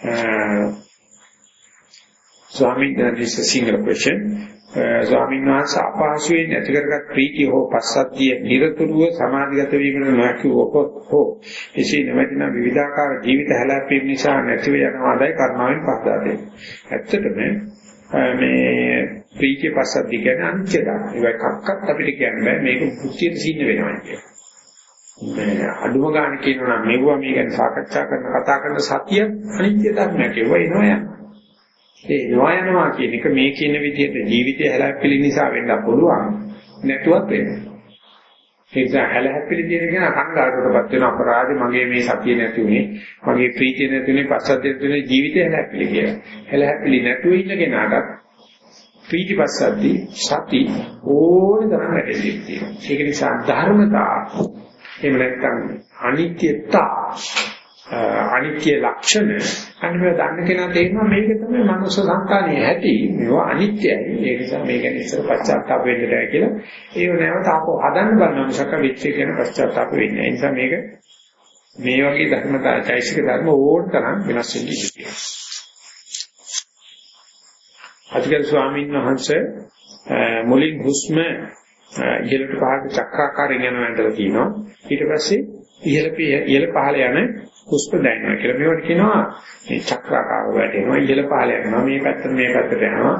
Uh, ස්වාමීන් වහන්සේ single question uh, ස්වාමීන් වහන්සේ අපහසුයෙන් ඇති කරගත් ප්‍රීතිය හෝ පස්සද්ධිය නිරතුරුව සමාධිගත වීමට නොහැකිවොත් හෝ එසේ නැවතින විවිධාකාර ජීවිත හැලැපීම් නිසා නැතිව යනවාදයි කර්මාවෙන් පහදා දෙන්නේ. ඇත්තටම uh, මේ ප්‍රීතිය පස්සද්ධිය කියන්නේ අනිත්‍යද. ඒක එකක්වත් අපිට කියන්න බෑ මේක බුද්ධියට සින්න වෙනවා කියන්නේ. මේ අඩුම ගන්න කියනවා නම් මෙවුවා මේ ගැන සාකච්ඡා කරන කතා කරන සතිය අනිත්‍ය ධර්මයක් ඒවා එනවා යනවා. ඒ නොයනවා කියන එක මේ කියන විදිහට ජීවිතය හැලහැප්පිලි නිසා වෙන්න පුළුවන් නැතුවත් වෙනවා. ඒ නිසා හැලහැප්පිලි කියන කෙන කංගාටුටපත් වෙන අපරාධේ මගේ මේ සතිය නැති උනේ මගේ ප්‍රීතිය නැති උනේ පස්සද්ධිය නැති උනේ ජීවිතය හැලහැප්පිලි කියලා. හැලහැප්පිලි නැතුව ඉන්න කෙනාට ප්‍රීතිපස්සද්ධි සති ඕන තරම් වැඩි තියෙනවා. ඒක නිසා ධර්මතා එහෙම නැත්නම් අනිත්‍යතා අනිත්‍ය ලක්ෂණ අනිවාර්ය දන්න කෙනා තේරෙනවා මේක තමයි මනුස්ස සංකාරයේ ඇති. මේවා අනිත්‍යයි. ඒ නිසා මේක ඉස්සර පශ්චාත්තාප වෙන්න බෑ කියලා. ඒව නැවත ආපහු හදන්න බලන මිසක විච්ච කියන පශ්චාත්තාප වෙන්නේ ඒ නිසා මේක මේ වගේ ධර්මතා චෛසික ධර්ම ඕන තරම් වෙනස් වෙන්න ඉඩ අතිගල් ස්වාමීන් වහන්සේ මුලින් හුස්ම ඉහළට පහළට චක්‍රාකාරයෙන් යනවා ඇඳලා තියෙනවා ඊට පස්සේ ඉහළ ඉහළ පහළ යන හුස්ම දැනෙනවා කියලා. මේවට කියනවා මේ චක්‍රාකාර වැටෙනවා ඉහළ පහළ යනවා මේ පැත්තට මේ පැත්තට යනවා.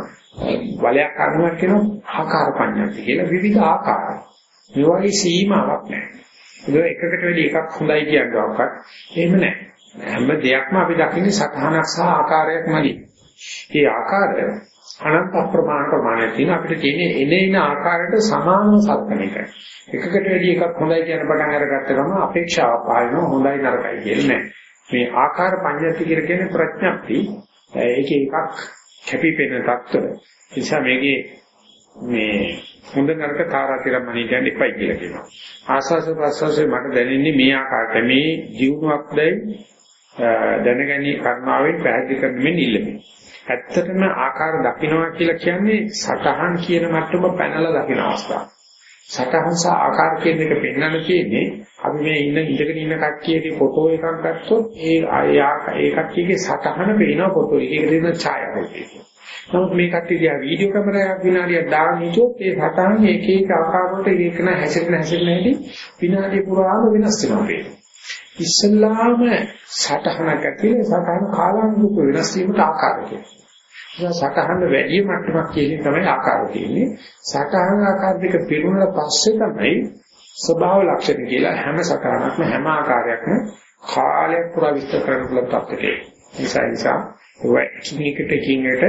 වලයක් කරනවා කියනවා ආකාර පඤ්ඤාති කියලා විවිධ ආකාර. මේ වගේ සීමාවක් නැහැ. ඒක එකකට වැඩි එකක් හොඳයි කියනවාක්වත් එහෙම නැහැ. හැම දෙයක්ම අපි දකින්නේ සතහනක් සහ ආකාරයක් මදි. මේ ආකාරය අනන්ත ප්‍රමාණ ප්‍රමාණයක් තියෙන අපිට තියෙන්නේ එනේන ආකාරයට සමානව සලකන එකයි. එකකට වැඩි එකක් හොඳයි කියන පටන් අරගත්ත ගමන් අපේක්ෂාව පාලනවා හොඳයි නරකයි කියන්නේ නැහැ. මේ ආකාර පඤ්ඤාති කියලා කියන්නේ ප්‍රඥප්ති. ඒකේ එකක් කැපිපෙන තත්ත්ව. නිසා මේකේ මේ හොඳ නරක තාරාතිරමණී කියන්නේ එපයි කියලා කියනවා. ආස්වාස ප්‍රස්වාසයේ මට දැනෙන්නේ මේ ආකාරයට මේ ජීවුණක්දයි දැනගැනී කර්මාවෙන් පැහැදිලි කරමින් ඉල්ලන්නේ. ඇත්තටම ආකාර දකින්නවා කියලා කියන්නේ සතහන් කියන මට්ටම පැනලා දකින්න අවස්ථාව. සතහන් සහ ආකාර කියන එක පෙන්වන්න තියෙන්නේ අපි මේ ඉන්න ඉඳගෙන ඉන්න කට්ටියගේ ෆොටෝ එකක් ගත්තොත් ඒ ඒ කට්ටියගේ සතහන පේනවා ෆොටෝ එකේ තියෙන ඡායාරූපය. නමුත් මේ කට්ටිය දිහා වීඩියෝ කැමරාවක් විනාඩියක් දාගෙන හිටියොත් ඒ සතහන් එක එක ආකාරවලට ඒකන හැසිරෙන හැසිරෙන හැටි විනාඩිය පුරාම වෙනස් වෙනවා පේනවා. ඉස්සල්ලාම සතහනක් ඇතුලේ සතහන කාලානුරූප වෙනස් වීමට ආකාරය. ඒක සතහන වැඩි මට්ටමක් කියන්නේ තමයි ආකාරය තියෙන්නේ. සතහන ආකාර දෙක පිරුණාට පස්සේ තමයි ස්වභාව ලක්ෂණ කියලා හැම සතහනක්ම හැම ආකාරයක්ම කාලයක් පුරා විස්තර කරන්න පුළුවන් තත්ත්වයක. නිසා නිසා ඔය එකිනෙකට එකිනෙකට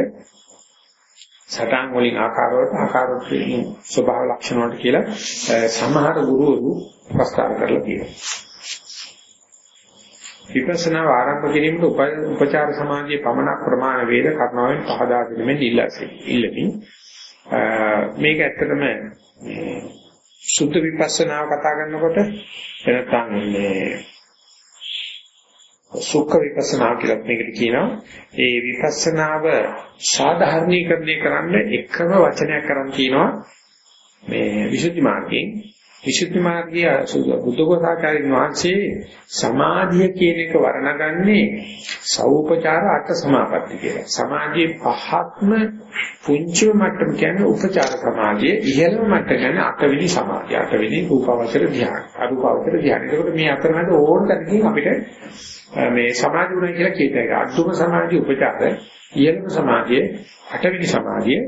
සතහන් වලින් ආකාර වලට ආකාර වලින් ස්වභාව ලක්ෂණ වලට කියලා සමහර ගුරුවරු ප්‍රස්තාව කරලා තියෙනවා. විපස්සනා ආරම්භ කිරීමට උපචාර සමාධියේ පමණක් ප්‍රමාණ වේද කර්ණාවෙන් පහදා දෙමින් ඉල්ලසි. ඉල්ලමින් මේක ඇත්තටම සුද්ධ විපස්සනාව කතා කරනකොට එනතන් මේ සුඛ විපස්සනා කියලා මේකට කියනවා. ඒ විපස්සනාව සාධාරණීකරණය කරන්න එකම වචනයක් කරන් කියනවා මේ විසුද්ධි මාර්ගයෙන් විසුද්ධි මාර්ගයේ බුද්ධඝෝසාචාර්ය වහන්සේ සමාධිය කියන එක වර්ණගන්නේ සෞපචාර අට සමාපatti කියලා. සමාධියේ පහත්ම පුංචිම මට්ටම කියන්නේ උපචාර සමාධිය. ඉහළම මට්ටම කියන්නේ අටවෙනි සමාධිය. අටවෙනි රූපාවචර ධ්‍යාන. අරූපාවචර ධ්‍යාන. ඒකට මේ අතරමැද ඕන තැනකින් අපිට මේ සමාධි උනායි කියලා කියත හැකියි. අටුම සමාධිය උපචාර ඉහළම සමාධිය අටවෙනි සමාධිය.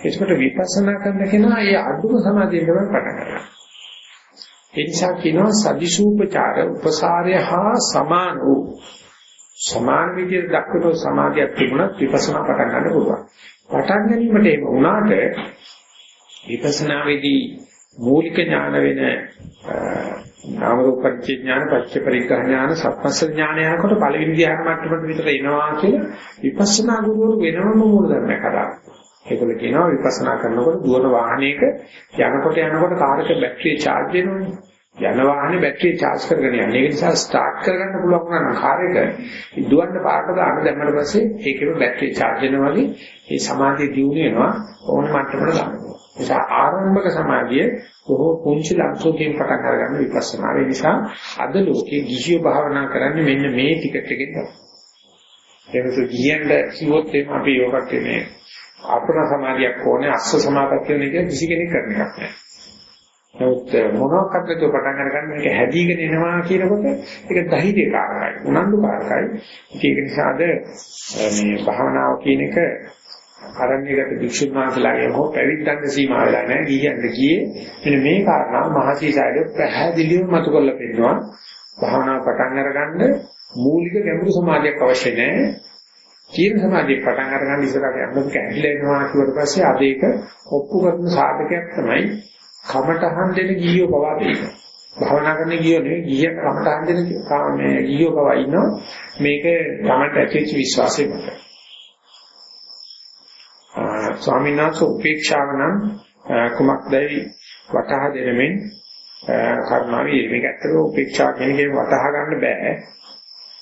ඒකට විපස්සනා කරන කෙනා ඒ අටුම සමාධියෙන් තමයි පටන් ගන්නේ. ඒ නිසා කියනවා සදිසූපචාර උපසාරය හා සමාන වූ සමාන විදිහට දක්වන සමාධියක් තිබුණත් විපස්සනා පටන් ගන්න පුළුවන්. පටන් ගැනීමට ඒක වුණාට විපස්සනාවේදී මූලික ඥාන වෙන නාම රූප පරිඥාන පච්ච පරිග්‍රහ ඥාන සත්පස්ස ඥාන යනකොට පළවෙනි ධ්‍යාන මට්ටමට විතර එනවා කියලා විපස්සනා ගුරුවරු වෙනම මූල ධර්මයක් හදාගන්නවා. ඒකල කියනවා විපස්සනා කරනකොට දුවන වාහනයක යනකොට යනකොට කාර් එක බැටරිය charge වෙනවනේ. යන වාහනේ බැටරිය charge කරගෙන යන්නේ. ඒක නිසා start කරගන්න පුළුවන් නම් කාර් එක දුවන්න පාරට දාන්න දැම්මම පස්සේ ඒකෙම බැටරිය charge වෙනවා වගේ ඒ සමාධිය දියුණු වෙනවා ඕන මට්ටමකට ගන්න. නිසා ආරම්භක සමාධිය බොහෝ පුංචි ලක්ෂෝකින් පටන් අරගන්න විපස්සනා. ඒ නිසා අද ලෝකේ ගිහියෝ භාවනා කරන්නේ මෙන්න මේ ටිකට් එකෙන් තමයි. ඒක කියන්න කිව්වොත් එහෙම අපි යෝගක් කියන්නේ අපර සමාධියක් ඕනේ අස්ස සමාපත්තිය නේ කියලා කිසි කෙනෙක් කරන්න එකක් නැහැ. නමුත් මොනවාක්ද તો පටන් අරගන්න මේක හැදීගෙන එනවා කියනකොට ඒක ධෛර්යකාරකයි උනන්දුකාරකයි. ඒක නිසාද මේ භාවනාව කියන එක අරණ්‍යගත භික්ෂුන් වහන්සේලාගේ හෝ පැවිද්දන්ට සීමා වෙලා නැහැ. ගියන්ට ගියේ මෙන්න මේ කාරණා මහසීසාරේ පැහැදිලිවම මතු කරලා පෙන්නනවා. භාවනාව පටන් අරගන්න මූලික ගැඹුරු සමාධියක් අවශ්‍ය නැහැ. කියන සමාධිය පටන් අරගන්න ඉස්සරහට යන්නත් කැහිලා එනවා කියවට පස්සේ අද ඒක ඔප්පු කරන සාධකයක් තමයි කමටහන් දෙන ගියෝ පවා දෙන්නේ. භාවනා කරන ගියෝ නෙවෙයි ගිය කමටහන් දෙන මේ ගියෝ පවා ඉන්නවා. මේක තමයි ඇතිවෙච්ච විශ්වාසය මත. ස්වාමීන් වහන්සේ උපේක්ෂාව නම් කුමක්දයි වටහා දෙනමින් කර්මාවී මේක ඇත්තට උපේක්ෂා කියන එකේ වටහා ගන්න බෑ.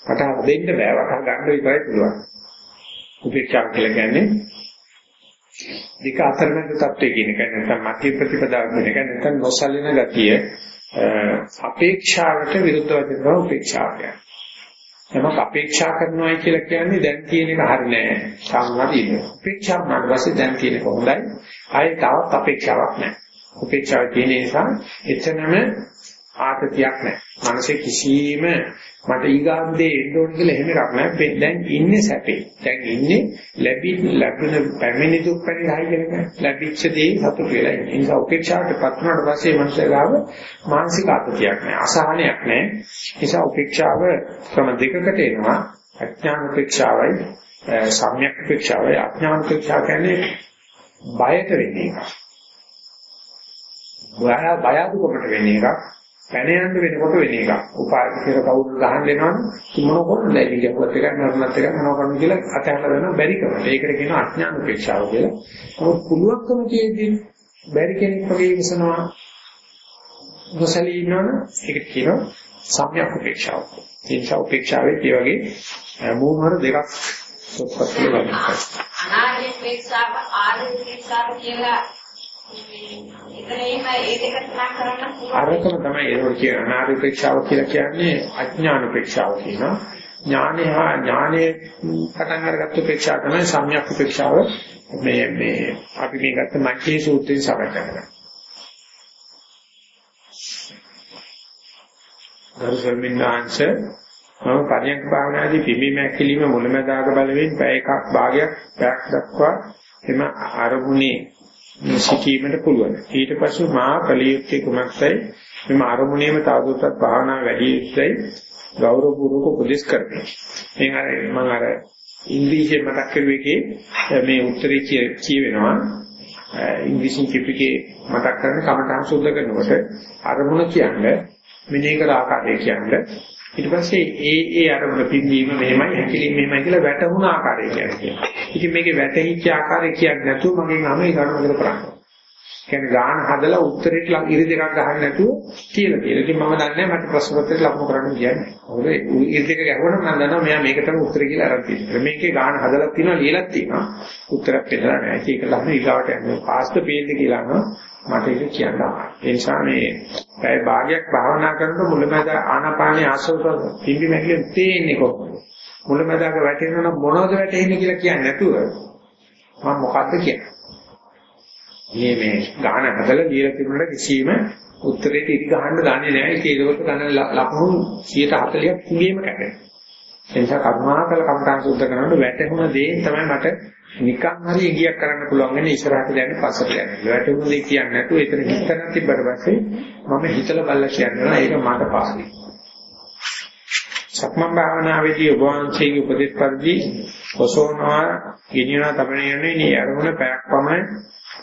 වටහා දෙන්න බෑ වටහා ගන්න විතරයි පුළුවන්. උපේක්ෂා කියලා කියන්නේ දෙක අතරමැද තත්ත්වය කියන එක නැත්නම් මධ්‍ය ප්‍රතිපදාව කියන එක නැත්නම් නොසලින ගතිය අපේක්ෂාවට විරුද්ධව තියෙනවා උපේක්ෂාව කියන්නේ. නමක් අපේක්ෂා කරනවායි කියලා කියන්නේ දැන් තියෙන එක හරි නෑ. සාමාන්‍යයෙන් උපේක්ෂා වුණාට පස්සේ දැන් තියෙන එක හොඳයි. ආයේ තවත් අපේක්ෂාවක් නෑ. උපේක්ෂාව තියෙන නිසා එතනම ආතතියක් නැහැ. මනසේ කිසිම මට ඊගාන්දේ එන්න ඕන කියලා එහෙම එකක් නැහැ. දැන් ඉන්නේ සැපේ. දැන් ඉන්නේ ලැබි ලැබෙන පැමිණි දුක් පැනිරහයි කියන එක. ලැබිච්ච දේ සතුට වෙලා ඉන්නේ. ඒ නිසා උපේක්ෂාවටපත් වුණාට පස්සේ මනසේ ගාව මානසික ආතතියක් නැහැ. අසහනයක් නැහැ. ඒ නිසා උපේක්ෂාව ක්‍රම දෙකකට එනවා. අඥාන උපේක්ෂාවයි සම්‍යක් උපේක්ෂාවයි අඥාන උපේක්ෂාව කියන්නේ බයට වෙන්නේ එකක්. බය බය අදුකමට වෙන්නේ එකක්. පැන යන්න වෙනකොට වෙන එකක්. උපාධිකර කවුරු ගහන්න එනවනම් මොන කොහොමද ඒක කියවත් එක නරනත් එක මොනවා කරන්න කියලා අතහැරලා දෙනවා බැරි කමට. ඒකට කියනවා අඥාන උපේක්ෂාව කියලා. නමුත් පුළුවන්කම තියෙද්දි බැරි කෙනෙක් වගේ විසනවා නොසලී ඉන්නවනම් ඒකට කියනවා සම්‍යක් උපේක්ෂාව. ඒ නිසා උපේක්ෂාවේ ඒ වගේ මූහර දෙකක් සොත්පත් කියලා ගන්නවා. අනාදී උපේක්ෂාව ආදී උපේක්ෂාව කියලා අරකම තමයි ඒක කියන අනාරුපේක්ෂාව කියලා කියන්නේ අඥාන උපේක්ෂාව කියනවා. ඥානේ හා ඥානේ පටන් අරගත්ත උපේක්ෂාව තමයි සම්‍යක් උපේක්ෂාව. මේ මේ අපි මේ ගත්ත මච්චේ සූත්‍රයෙන් සාකච්ඡා කරා. ගරු ස්වාමීනාංශ මම පරියන්ක භාවනාදී පිඹීම ඇකිලිම මුලමදාග බලවෙන් පැය එකක් භාගයක් පැයක් දක්වා එම අරමුණේ සිටීමට පුළුවන්. ඊට පස්සේ මා කලියුත්තේ කුමක්සයි මෙම අරමුණේම තවදුරටත් භාවනා වැඩි යුත්තේ ගෞරවපූර්වක උපදෙස් කරමි. මේ මම අර ඉංග්‍රීසියෙන් මතක් කරුවේ මේ උත්තරේ කියවෙනවා ඉංග්‍රීසියෙන් කිපිකේ මතක් කරන කමඨං සුද්ධ කරනකොට අරමුණ කියන්නේ මෙනෙහි කර ආකාරය කියන්නේ ඊට පස්සේ ඒ ඒ අරමුණ පින්වීම මෙහෙමයි හැකිලිම මෙහෙමයි කියලා වැටහුණ ආකාරය කියන්නේ. ඉතින් මේකේ වැටහිච්ච ආකාරය කියන්නේ නැතුව මගෙන් අම ඒ කරුණ කරන්නේ. කියන්නේ ගාන හදලා උත්තරේට ඉරි දෙකක් ගහන්න නැතුව කියලා කියලා. ඉතින් මම දන්නේ මට ප්‍රශ්න පත්‍රයට ලකුණු කරන්න කියන්නේ. මොකද ඉරි දෙක ගැහුවනම් මම දන්නවා මෙයා මේක තමයි උත්තරේ කියලා අරන් තියෙනවා. මේකේ ගාන හදලා තියෙනවා ලියලක් තියෙනවා. උත්තරයක් පෙන්නලා නැහැ. ඒක ලහන ඊගාවට යනවා. පාස්ට පේල්ද කියලා අහනවා. මට ඒක කියන්න ඒ නිසා මේ පැය භාගයක් භාවනා කරනකොට මුලමඳ ආනාපානිය ආසවත පිම්බි මැකිලෙන් තේන්නේ කොහොමද? මුලමඳාක වැටෙනවනම් මොනවද වැටෙන්නේ කියලා කියන්නේ නැතුව මම මොකද්ද කියන්නේ? මේ මේ ගාන හදලා දීලා තිබුණාට කිසිම උත්තරේට ඉදි ගහන්න දන්නේ නැහැ. ඒක ඒකවල ගණන් ලකුණු 140ක් කුඹීම කැපෙනවා. ඒ නිසා කර්මාකල කම්තාන් සුද්ධ කරනකොට වැටෙන දේ තමයි මට නිකන් හරි එගියක් කරන්න පුළුවන් වෙන්නේ ඉස්සරහට දැන් පස්සට යන්නේ. වැටුණු දෙයක් කියන්නේ නැතුව එතන හිතන තිබ්බට පස්සේ මම හිතලා බලලා කියනවා ඒක මට පාසලයි. සක්මන් භාවනාවේදී ඔබ වහන්සේගේ උපදෙස් පරිදි ඔසෝනවා ගෙනියන තමනේ නේ අරමුණ පැයක් පමණ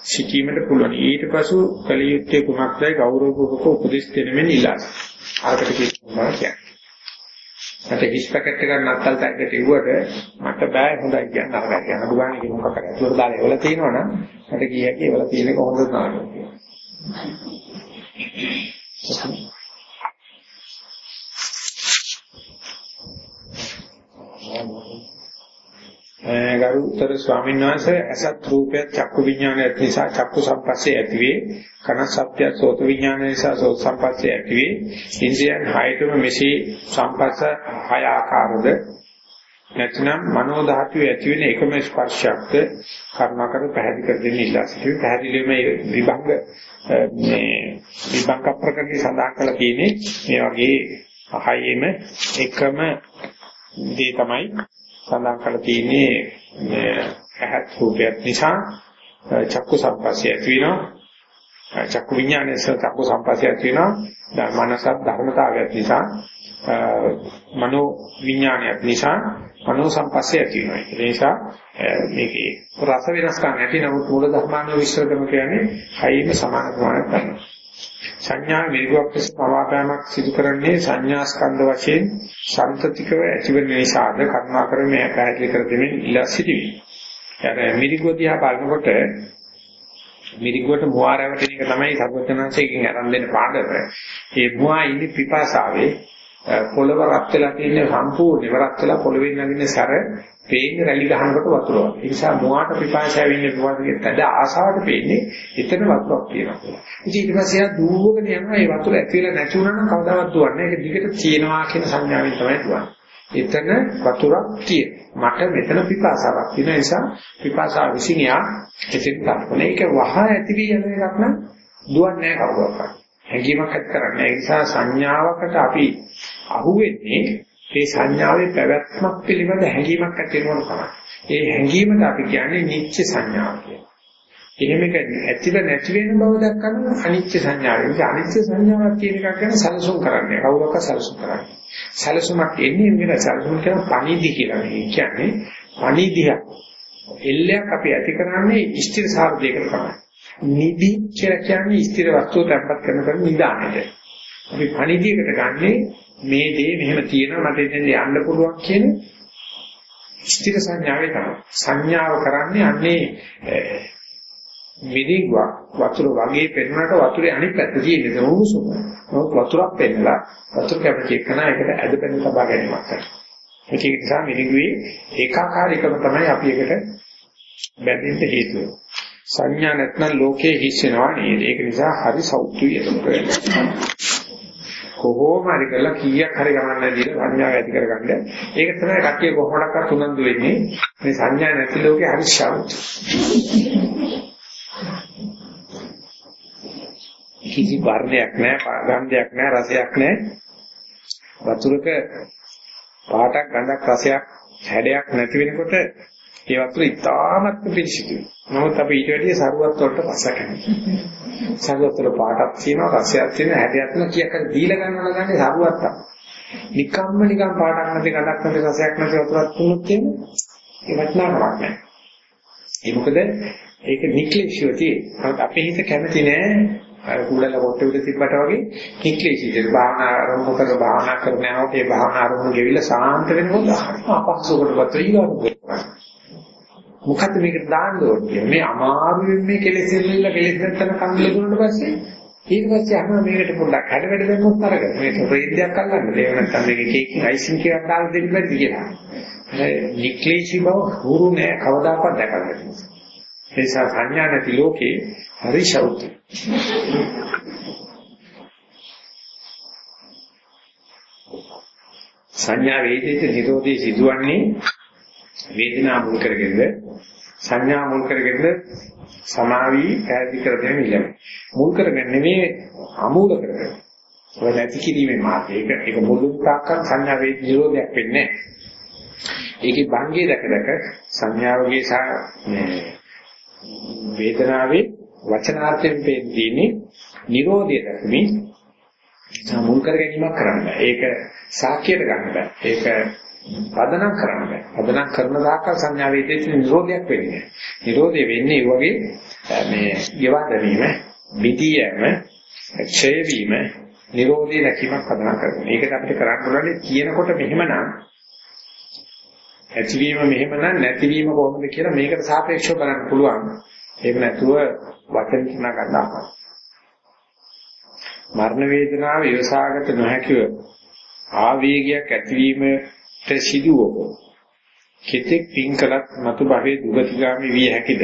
සිටීමට පුළුවන්. ඊට පසු කලියුත්තේ කුමක්දයි ගෞරවපූර්වක උපදෙස් දෙනෙමින් ඉල්ලා. අරකට කියනවා කියන්නේ. මට හිස් පැකට් එකක් නත්තල් ටැග්ගට ඉවුවට මට බෑ හොඳයි කියන්න අරගා කියන්න දුගානේ කිව්ව මොකක් කරේ. ඒකට දාලා එවල තියෙනවනම් මට කිය හැකි එවල තියෙන එක හොඳ නානවා ගරුතර ස්වාමීන් වහන්සේ අසත් රූපය චක්කු විඥානය නිසා චක්කු සම්පස්සේ ඇතිවේ. කන සත්‍ය සෝත විඥානය නිසා සෝත සම්පස්සේ ඇතිවේ. ඉන්ද්‍රියන් හයතම මෙසේ සම්පස්ස හය ආකාරද. නැත්නම් මනෝ ධාතුවේ ඇති වෙන එකම ස්පර්ශයක්ද කර්මකර පැහැදිලි කර දෙන්න ඉල්ලා සිටින පැහැදිලිව මේ විභංග මේ විභංග ප්‍රකටි සඳහන් කළ තියෙන්නේ. මේ වගේ අහයෙම එකම දේ තමයි සඳහන් කළ තියෙන්නේ මේ ඇහත් රූපයක් නිසා චක්කු සම්පස්ය ඇති වෙනවා. චක්කු විඥානයේ චක්කු සම්පස්ය ඇති වෙනවා. මනසත් ධර්මතාවයක් නිසා මනෝ විඥානයක් නිසා මනෝ සම්පස්ය ඇති වෙනවා. ඒ නිසා මේකේ රස වෙනස්කම් ඇති නමුත් මූල ධර්මානුව විශ්ල කරන කියන්නේ හයිම සමාන ප්‍රමාණයක් ගන්නවා. සංඥා වේගයක් ලෙස පවාපෑමක් සිදු කරන්නේ සංඥා ස්කන්ධ වශයෙන් සම්තතිකව ඇතිවෙන නිසාද කර්මා ක්‍රමය පැහැදිලි කර දෙමින් ඉලා සිටිවි. අර මිරිගොදියා බලනකොට මිරිගුවට මුවා රැවටෙන එක තමයි සර්වඥාන්සේකින් අරන් දෙන්න පාඩම. ඒ මුවා ඉන්නේ පිපාසාවේ පොළව රත් වෙලා තියෙන සම්පූර්ණ ඉවරත් වෙලා පොළවෙන් නැගින සැර පේන්නේ රැලි ගහනකොට වතුර වගේ. ඒ නිසා මුවාට පිපාසය වෙන්නේ පුවාගේ තද ආසාවට පේන්නේ එතන වතුරක් තියෙනවා. ඉතින් ඊට පස්සේ ආ දුවගෙන යනවා ඒ වතුර ඇති වෙලා නැති වුණා නම් කවදාවත් දුවන්නේ. ඒක දිගට තියෙනවා කියන සංඥාවෙන් තමයි දුවන්නේ. එතන වතුරක් තියෙන. මට මෙතන පිපාසාවක් තියෙන නිසා පිපාසාව විසින් යා එතෙන් කරපොනේ. ඒක වහ ඇති වී යන එකක් නම් දුවන්නේ නැහැ කවුරක්වත්. හැඟීමක් ඇති කරන්නේ. ඒ නිසා සංඥාවකට අපි අහුවෙන්නේ ඒ සංඥාවේ පැවැත්මක් පිළිබඳ හැඟීමක් ඇති වෙනවා තමයි. ඒ හැඟීමට අපි කියන්නේ නිච්ච සංඥාව කියලා. එහෙම එක ඇතිව නැති වෙන බව දක්වන අනිච්ච සංඥාව. ඒ අනිච්ච සංඥාවක් කියන එක ගැන සැලසුම් කරන්නේ. කවුරක්ක සැලසුම් කරන්නේ. සැලසුමක් එන්නේ මෙන්න සැලසුම් කියන පණිදි කියලා. ඒ කියන්නේ පණිදියක්. එල්ලයක් අපි ඇති කරන්නේ ස්ථිර සාර්ධයකට තමයි. නිදි කියලා කියන්නේ ස්ථිර වස්තුව තැම්පත් කරන කරන නිදානට. අපි පණිදියකට ගන්නේ මේ දේ මෙහෙම තියෙනවා මට එතෙන් යන්න පුළුවන් කියන ස්ථිර සංඥාවේ තමයි. සංඥාව කරන්නේ අන්නේ මිදිග්වා වතුර වගේ පෙන්වනට වතුරේ අනිත් පැත්ත තියෙන්නේ උණුසුම. නමුත් වතුරක් පෙන්නලා වතුර කැපටි එකන එකට ඇද පෙන්න තබා ගැනීමක් කරනවා. ඒක නිසා මිදිගුවේ ඒකාකාරීකම තමයි අපි එකට බැඳෙන්න හේතුව. සංඥා නැත්නම් ලෝකේ හිස් වෙනවා නේද? ඒක නිසා හරි සෞතුයි එතකොට. කොහොම හරි කරලා කීයක් හරි ගමන් නැතිලා සංඥාව ඇති කරගන්න. ඒක තමයි කට්ටිය කොහොමඩක්වත් උනන්දු වෙන්නේ. මේ සංඥා නැති ලෝකේ හරි ශෞච. කිසි වර්ණයක් නැහැ, ගන්ධයක් නැහැ, රසයක් නැහැ. වතුරක පාටක් ගඳක් රසයක් හැඩයක් නැති වෙනකොට ඒ වතුර ඉතාමත් පිරිසිදුයි. නමුත් අපි ඊට වැඩිය සරුවත් වලට පස්ස කැමතියි. සරුවත් වල පාටක් තියෙනවා, රසයක් තියෙනවා, හැඩයක් තියෙනවා කීයක් හරි දීලා ගන්නවා ගන්නේ සරුවත් තමයි. නිකම්ම නිකම් පාටක් නැති, ගඳක් නැති, රසයක් නැති වතුරක් තුනක් තියෙන ඒ වටිනාකමක් නැහැ. ඒ මොකද ඒක නික්ලේශිය තියෙන්නේ. අපේ හිත කැමති නෑ අර කුඩල කොට උඩ තිබ්බට වගේ නික්ලේශීද භාවනා ආරම්භ කර භාවනා කරන යනකොට ඒ භාවනා ආරම්භ ගෙවිලා සාන්ත වෙනකොට අපහසුකටපත් වෙනවා මොකද්ද මේකට දාන්න ඕනේ? මේ අමාරුවෙන් මේ කෙලෙස් ඉල්ලilla කෙලෙස් නැත්තන කන්දල දුන්නාට පස්සේ ඊට පස්සේ අහනවා මේකට පොඩ්ඩක් හැඩ වැඩ දෙන්නොත් අරගෙන. මේක ප්‍රේතයක් අල්ලන්න. ඒක නැත්තම් මේක කේකින් අයිසින් කියලා දාලා දෙන්න බැරිද කියලා. නික්ලේශී බව හුරු නෑ කවදාකවත් දැකගන්න ඒ නිසා සංඥා නැති ලෝකේ හරි ශෞත්‍ය සංඥා වේදිත නිරෝධී සිදුවන්නේ වේදනා මුල් කරගෙනද සංඥා මුල් කරගෙනද සමාවි පැහැදිලි කර දෙන්න ඉල්ලන මුල් කරගෙන නෙමෙයි අමූල කරගෙන. ඔය නැති කිරීමේ මාර්ගය. ඒක ඒක මුළු තාක්කන් සංඥා වේද නිරෝධයක් වෙන්නේ ඒකේ භංගේ දැක දැක සංඥාවගේ සහ මේ වේදනාවේ වචනාර්ථයෙන් පෙන්නන්නේ නිරෝධය දක්මි. මුල් කර ගැනීමක් කරන්න බෑ. ඒක සාක්ෂියට ගන්න බෑ. ඒක පදනම් කරන්න බෑ. පදනම් කරන දායක සංඥා වේදේට නිරෝධයක් වෙන්නේ. නිරෝධය වෙන්නේ ඒ වගේ මේ යවදවීම, බිතියම, ක්ෂය වීම, නිරෝධය නැතිවීමක් පදනම් කරගන්න. ඒකට අපිට කරන්න ඕනේ කියනකොට මෙහෙමනම් ඇතිවීම මෙහෙමනම් නැතිවීම කොහොමද කියලා මේකට සාපේක්ෂව බලන්න පුළුවන්. ඒක නැතුව වචන කිනා ගන්න අපහසුයි. මරණ වේදනාව ඉවසාගත නොහැකිව ආවේගයක් ඇතිවීමට සිදුවෝ. කෙතෙක් පින්කලක් මතු භවයේ දුගතිගාමි විය හැකිද?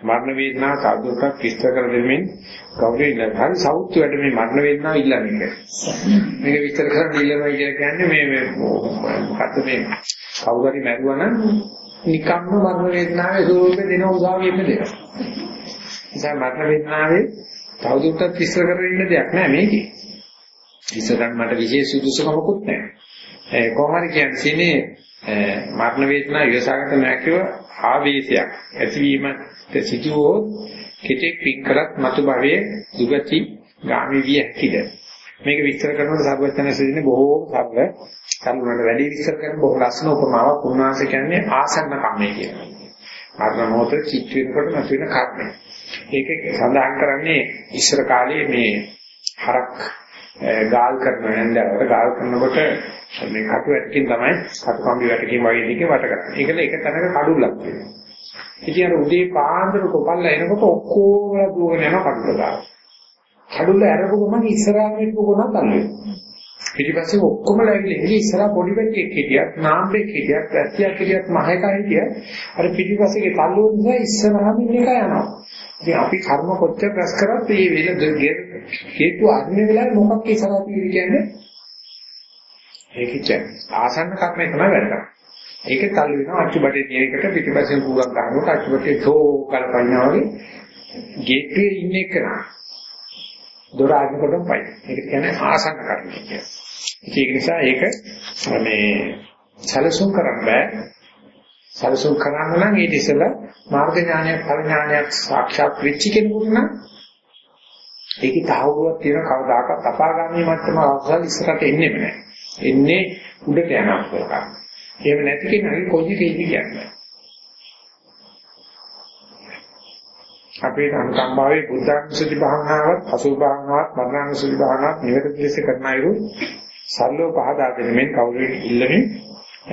මරණ වේදනාව සාධුකක් විස්තර කර දෙමින් ගෞරවයෙන් හරි සෞත්‍ය වැඩ මේ මරණ වේදනාව ඉල්ලන්නේ. මේක විස්තර කරන්න ඉල්ලනවා කියලා කියන්නේ මේ මේ මොකද්ද මේ කවුරු හරි මැරුවා නම් නිකම්ම මරණ වේදනාවේ ස්වරූපේ දෙන උදාවියෙම දෙනවා. නිසා මරණ වේදනාවේ තවදුරටත් විස්තර කරගෙන ඉන්න දෙයක් නෑ මේකේ. විස්තර කරන්න මට විශේෂ සුදුසුකමකුත් නෑ. ඒ කොහොම හරි කියන්නේ මරණ වේදනාව ඉවසාගත නොහැකිව ආවේශයක් ඇතිවීම සිදුවෝ කෙටෙක් පින් කළත් මතු භවයේ දුගති ගාමි විය හැකිද මේක විස්තර කරනකොට සර්වඥයන්සේ බොහෝ සරල සම්මුණට වැඩි විස්තර කරන බොහෝ ලස්සන උපමාවක් උන්වහන්සේ කියන්නේ ආසන්න කම්මේ කියලා. මරණ මොහොත චිත් වෙනකොට නැති වෙන කර්මය. ඒක සඳහන් කරන්නේ ඉස්සර කාලේ මේ හරක් ගාල් කරන නැන්දවට ගාල් කරනකොට මේ කටු වැටකින් තමයි කටු කම්බි වැටකින් වගේ දිගේ වට කරන්නේ. ඒකල එක තැනක කඩුල්ලක් තියෙනවා. ඉතින් අර උදේ පාන්දර කොපල්ලා එනකොට ඔක්කොම දුවගෙන යනවා කඩුල්ල ගාව. කඩුල්ල අරපු ගමන් ඉස්සරහට හිටපු කොනක් අල්ලේ. පිටිපස්සේ ඔක්කොම läගිලි ඉලි ඉස්සරහ පොඩි පැටියෙක් හිටියත් නාම්බෙක් හිටියත් ඇත්තියක් හිටියත් මහේකා හිටියත් අර පිටිපස්සේ තල්ලුව නිසා ඉස්සරහම ඉන්න එක යනවා. ඉතින් අපි කර්ම කොච්චර ප්‍රස් කරත් මේ වෙන හේතු අන්නේ වෙලාවේ මොකක් ඉස්සරහ තියෙන්නේ කියන්නේ ඒක කියන්නේ ආසන්න කර්මය තමයි වැඩ කරන්නේ. ඒක තල්ලු වෙනවා අච්චුබටේ තියෙනකට පිටිපස්සෙන් කූරක් ගන්නකොට අච්චුබටේ තෝ කලපඤ්ඤා වගේ ගේට්ටුවේ ඉන්න එක නා. දොර අදිනකොටම පයි. ඒක කියන්නේ ආසන්න කර්මය කියන්නේ. ඒක නිසා ඒක මේ සැලසුම් කරන්න බෑ. සැලසුම් කරන්න නම් ඊට ඉස්සෙල්ලා මාර්ග ඥානයක් පරිඥානයක් සාක්ෂාත් වෙච්ච කෙනෙකුට නම් ඒකේ තහවුරුවක් තියෙන කවදාකවත් අපාගාමී මට්ටම අවසල් ඉස්සරහට එන්නේ නැහැ. එන්නේ උඩට යන අපරකම්. එහෙම නැති කෙනාගේ කොයි දෙයක්ද කියන්නේ. අපේ සංකම්භාවේ බුද්ධාංශති භාවනාවත් අසු භාවනාවත් මරණාංශති භාවනාවත් නිවැරදි ලෙස කරන අයුරු සල්ලෝ පහදා දෙනෙමින් කවුරුන් ඉල්ලමින්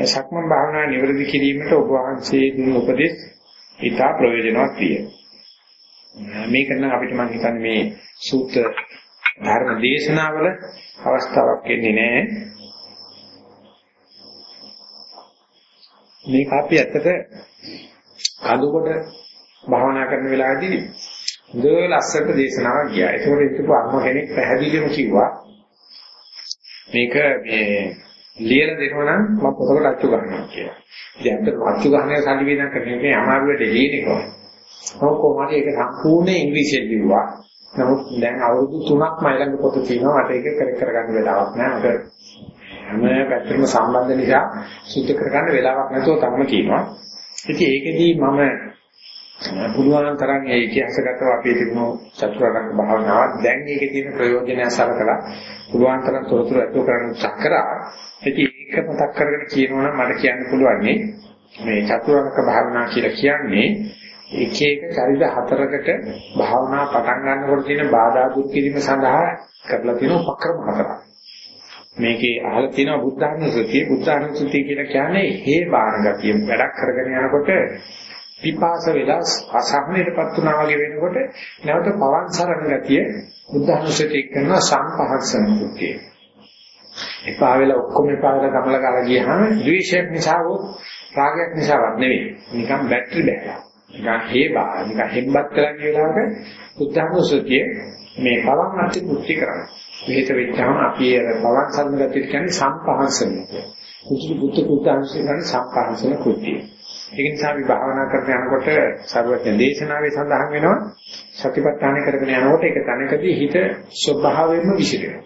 සක්මන් භාවනා නිවැරදි කිරීමට ඔබ වහන්සේ දුන් උපදෙස් ඉතා ප්‍රයෝජනවත් විය. මේක නම් අපිට මම හිතන්නේ මේ සූත්‍ර ධර්ම දේශනාවල අවස්ථාවක් එන්නේ නැහැ. මේක අපි ඇත්තට කඳුකොට භාවනා කරන වෙලාවේදී හොඳ ලස්සනට දේශනාවක් ගියා. ඒකෝට හිටපු අම්ම කෙනෙක් පැහැදිලිවම කිව්වා මේක මේ ලියලා දෙනවා නම් මම පොතකට අච්චු ගන්නවා කියලා. ඉතින් අපිට අච්චු ගන්න සල්ලි වේදන් කරන්නේ අමාරුවට ලියන එක. මම කොහොමද ඒක සම්පූර්ණ ඉංග්‍රීසියෙන් ලිව්වා. නමුත් දැන් අවුරුදු 3ක් මයි ළඟ පොත තියෙනවා. මට ඒක කර කරගන්න වෙලාවක් නෑ. මට හැම පැත්තටම සම්බන්ධ නිසා සුද්ධ කරගන්න වෙලාවක් නැතුව තමයි කියනවා. ඉතින් ඒකෙදී මම පුළුවන් තරම් ඒ ඉතිහාසගතව අපේ තිබුණු චතුරාර්ය භාවනාව දැන් ඒකේ තියෙන ප්‍රයෝජනය සලකලා පුළුවන් තරම් තොරතුරු අතු කරන්න උත්සාහ කරා. ඉතින් ඒක මතක් කරගෙන කියනවා නම් මට කියන්න පුළුවන් මේ චතුරාර්ය භාවනාව කියලා කියන්නේ එක එක චරිත හතරකට භාවනා පටන් ගන්නකොට තියෙන බාධා දුක් කිරීම සඳහා කරලා තියෙන උපක්‍රම හතරක්. මේකේ අහලා තියෙනවා බුද්ධානුස්සතිය බුද්ධානුස්සතිය කියලා කියන්නේ හේ බාන ගතිය වැඩක් කරගෙන යනකොට පිපාස වෙලා අසහනයටපත් වුණා වගේ වෙනකොට නැවත පවන් සරණ ගතිය බුද්ධානුස්සතිය කරන සම්පහසන කුතිය. එපා වෙලා ඔක්කොම එපා වෙලා ගමල ගාලා ගියාම ද්වේෂයක් නිසා හෝ රාගයක් නිසාවත් නෙවෙයි. නිකන් බැටරි බෑලා. නිකන් හේබා නිකන් හෙම්බත් කරන වෙලාවක බුද්ධානුස්සතිය මේ පවන් අත්‍ය කුති කරනවා. විහෙත වෙච්චාම අපි අර පවන් සරණ ගතිය කියන්නේ සම්පහසන. කුචි බුද්ධ බුද්ධානුස්සතිය කියන්නේ සම්පහසන කුතිය. ඒක නිසා අපි භාවනා කරගෙන යනකොට සර්වඥ දේශනාවේ සඳහන් වෙනවා සතිපට්ඨාන කරගෙන යනකොට ඒක තැනකදී හිත ස්වභාවයෙන්ම විසිරෙනවා.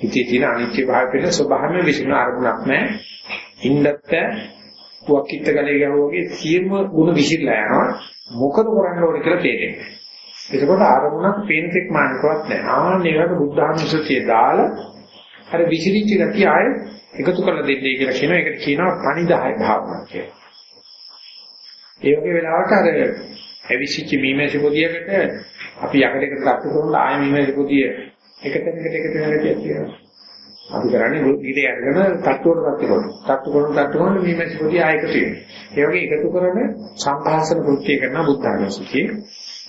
හිතේ තියෙන අනිත්‍ය භාවය පිළ ස්වභාවයෙන්ම විසිරෙන අරමුණක් නැහැ. ඉන්නත් පුවක්කිට ගලේ ගහුවාගේ සියම ಗುಣ විසිරලා යනවා. මොකද කරන්න ඕනේ කියලා තේරෙන්නේ. එතකොට අරමුණක් පේනතෙක් මානකවත් නැහැ. ආන්නේ වගේ බුද්ධානුස්සතිය දාලා අර විසිරිච්ච ගතිය ආයේ එකතු කරලා දෙන්නේ කියලා කියනවා. ඒකට කියනවා පණිදාය භාවනාව කියලා. ඒ වගේ වෙලාවට අර ඇවිසිච්ච මීමැසි පොදියකට අපි යකඩයකට තට්ටු කරලා ආයෙ මීමැසි පොදිය එකතැනකට එකතැනකට තියෙනවා. අපි කරන්නේ ඊට යනගෙන තට්ටුවට තට්ටු කරනවා. තට්ටු කරන තට්ටු කරන මීමැසි පොදිය ආයෙක තියෙනවා. ඒ වගේ එකතු කරන සම්භාෂණ කෘත්‍ය කරන බුද්ධාගමසුකේ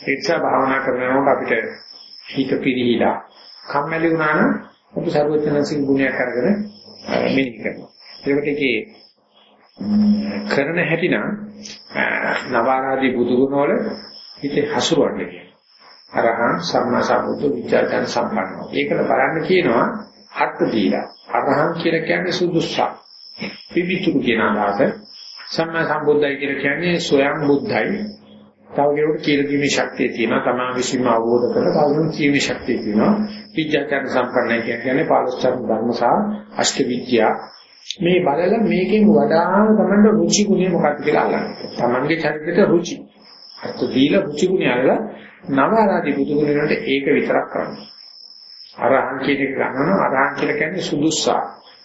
ඒ නිසා භාවනා කරනකොට අපිට හිත පිරිහිලා කම්මැලි වුණා නම් අපි සර්වඥාන්සින් ගුණයක් අරගෙන මෙනෙහි කරනවා. ඒකට ඒකේ කරන හැටි නම් නවාරාදී බුදුගුණ වල හිතේ හසුරවන්න කියනවා. අරහං සම්මා සම්බුද්ධ විචාරයන් සම්පන්නව. ඒකල බලන්න කියනවා අර්ථ දීලා. අරහං කියලා කියන්නේ සුදුසක්. පිවිතුරු කියන අදහස සම්මා සම්බුද්ධයි කියලා කියන්නේ ස්වයං බුද්ධයි. තව කෙනෙකුට කියලා දීමේ ශක්තිය තියෙනවා. තමා විසින්ම අවබෝධ කරලා තව කෙනෙකුට කියීමේ ශක්තිය තියෙනවා. විද්‍යාචාර සම්පන්නයි කියන්නේ පාලස්චර්ම ධර්ම සහ අෂ්ට විද්‍යා. මේ බලලා මේකෙන් වඩාම තමයි රුචි ගුණය මොකක්ද කියලා අල්ලන්න. තමන්ගේ චරිතයට රුචි. අර්ථ දීලා රුචි ගුණය අල්ලලා නව ආරාධි බුදු ගුණ වලට ඒක විතරක් කරන්න. අරහන් කියන එක ගන්නවා අරහන් කියලා කියන්නේ සුදුස්සා.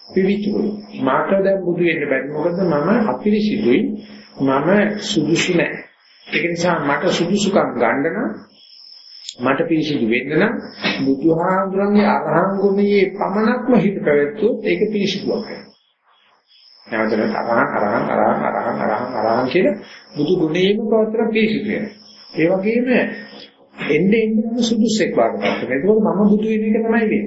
පිවිතුරු. මාට දැන් බුදු වෙන්න බැරි මොකද මම අපිරිසිදුයි. මම සුදුසු නැහැ. ඒක නිසා මට සුදුසුකම් ගන්න නම් මට පිරිසිදු වෙන්න නම් බුදුහාමුදුරන්ගේ අරහන් ගුණයේ පමණක්ම හිත පැවැත්වුවොත් ඒක පිරිසිදුවක් වෙනවා. නැවතත් අරහන් අරහන් අරහන් අරහන් අරහන් අරහන් කියන බුදු ගුණේම පවතර පිරිසිදු වෙනවා. ඒ වගේම එන්නේ එන්නේ සුදුසෙක් වගේ. ඒකෝට මම බුදු වෙන එක තමයි වෙන්නේ.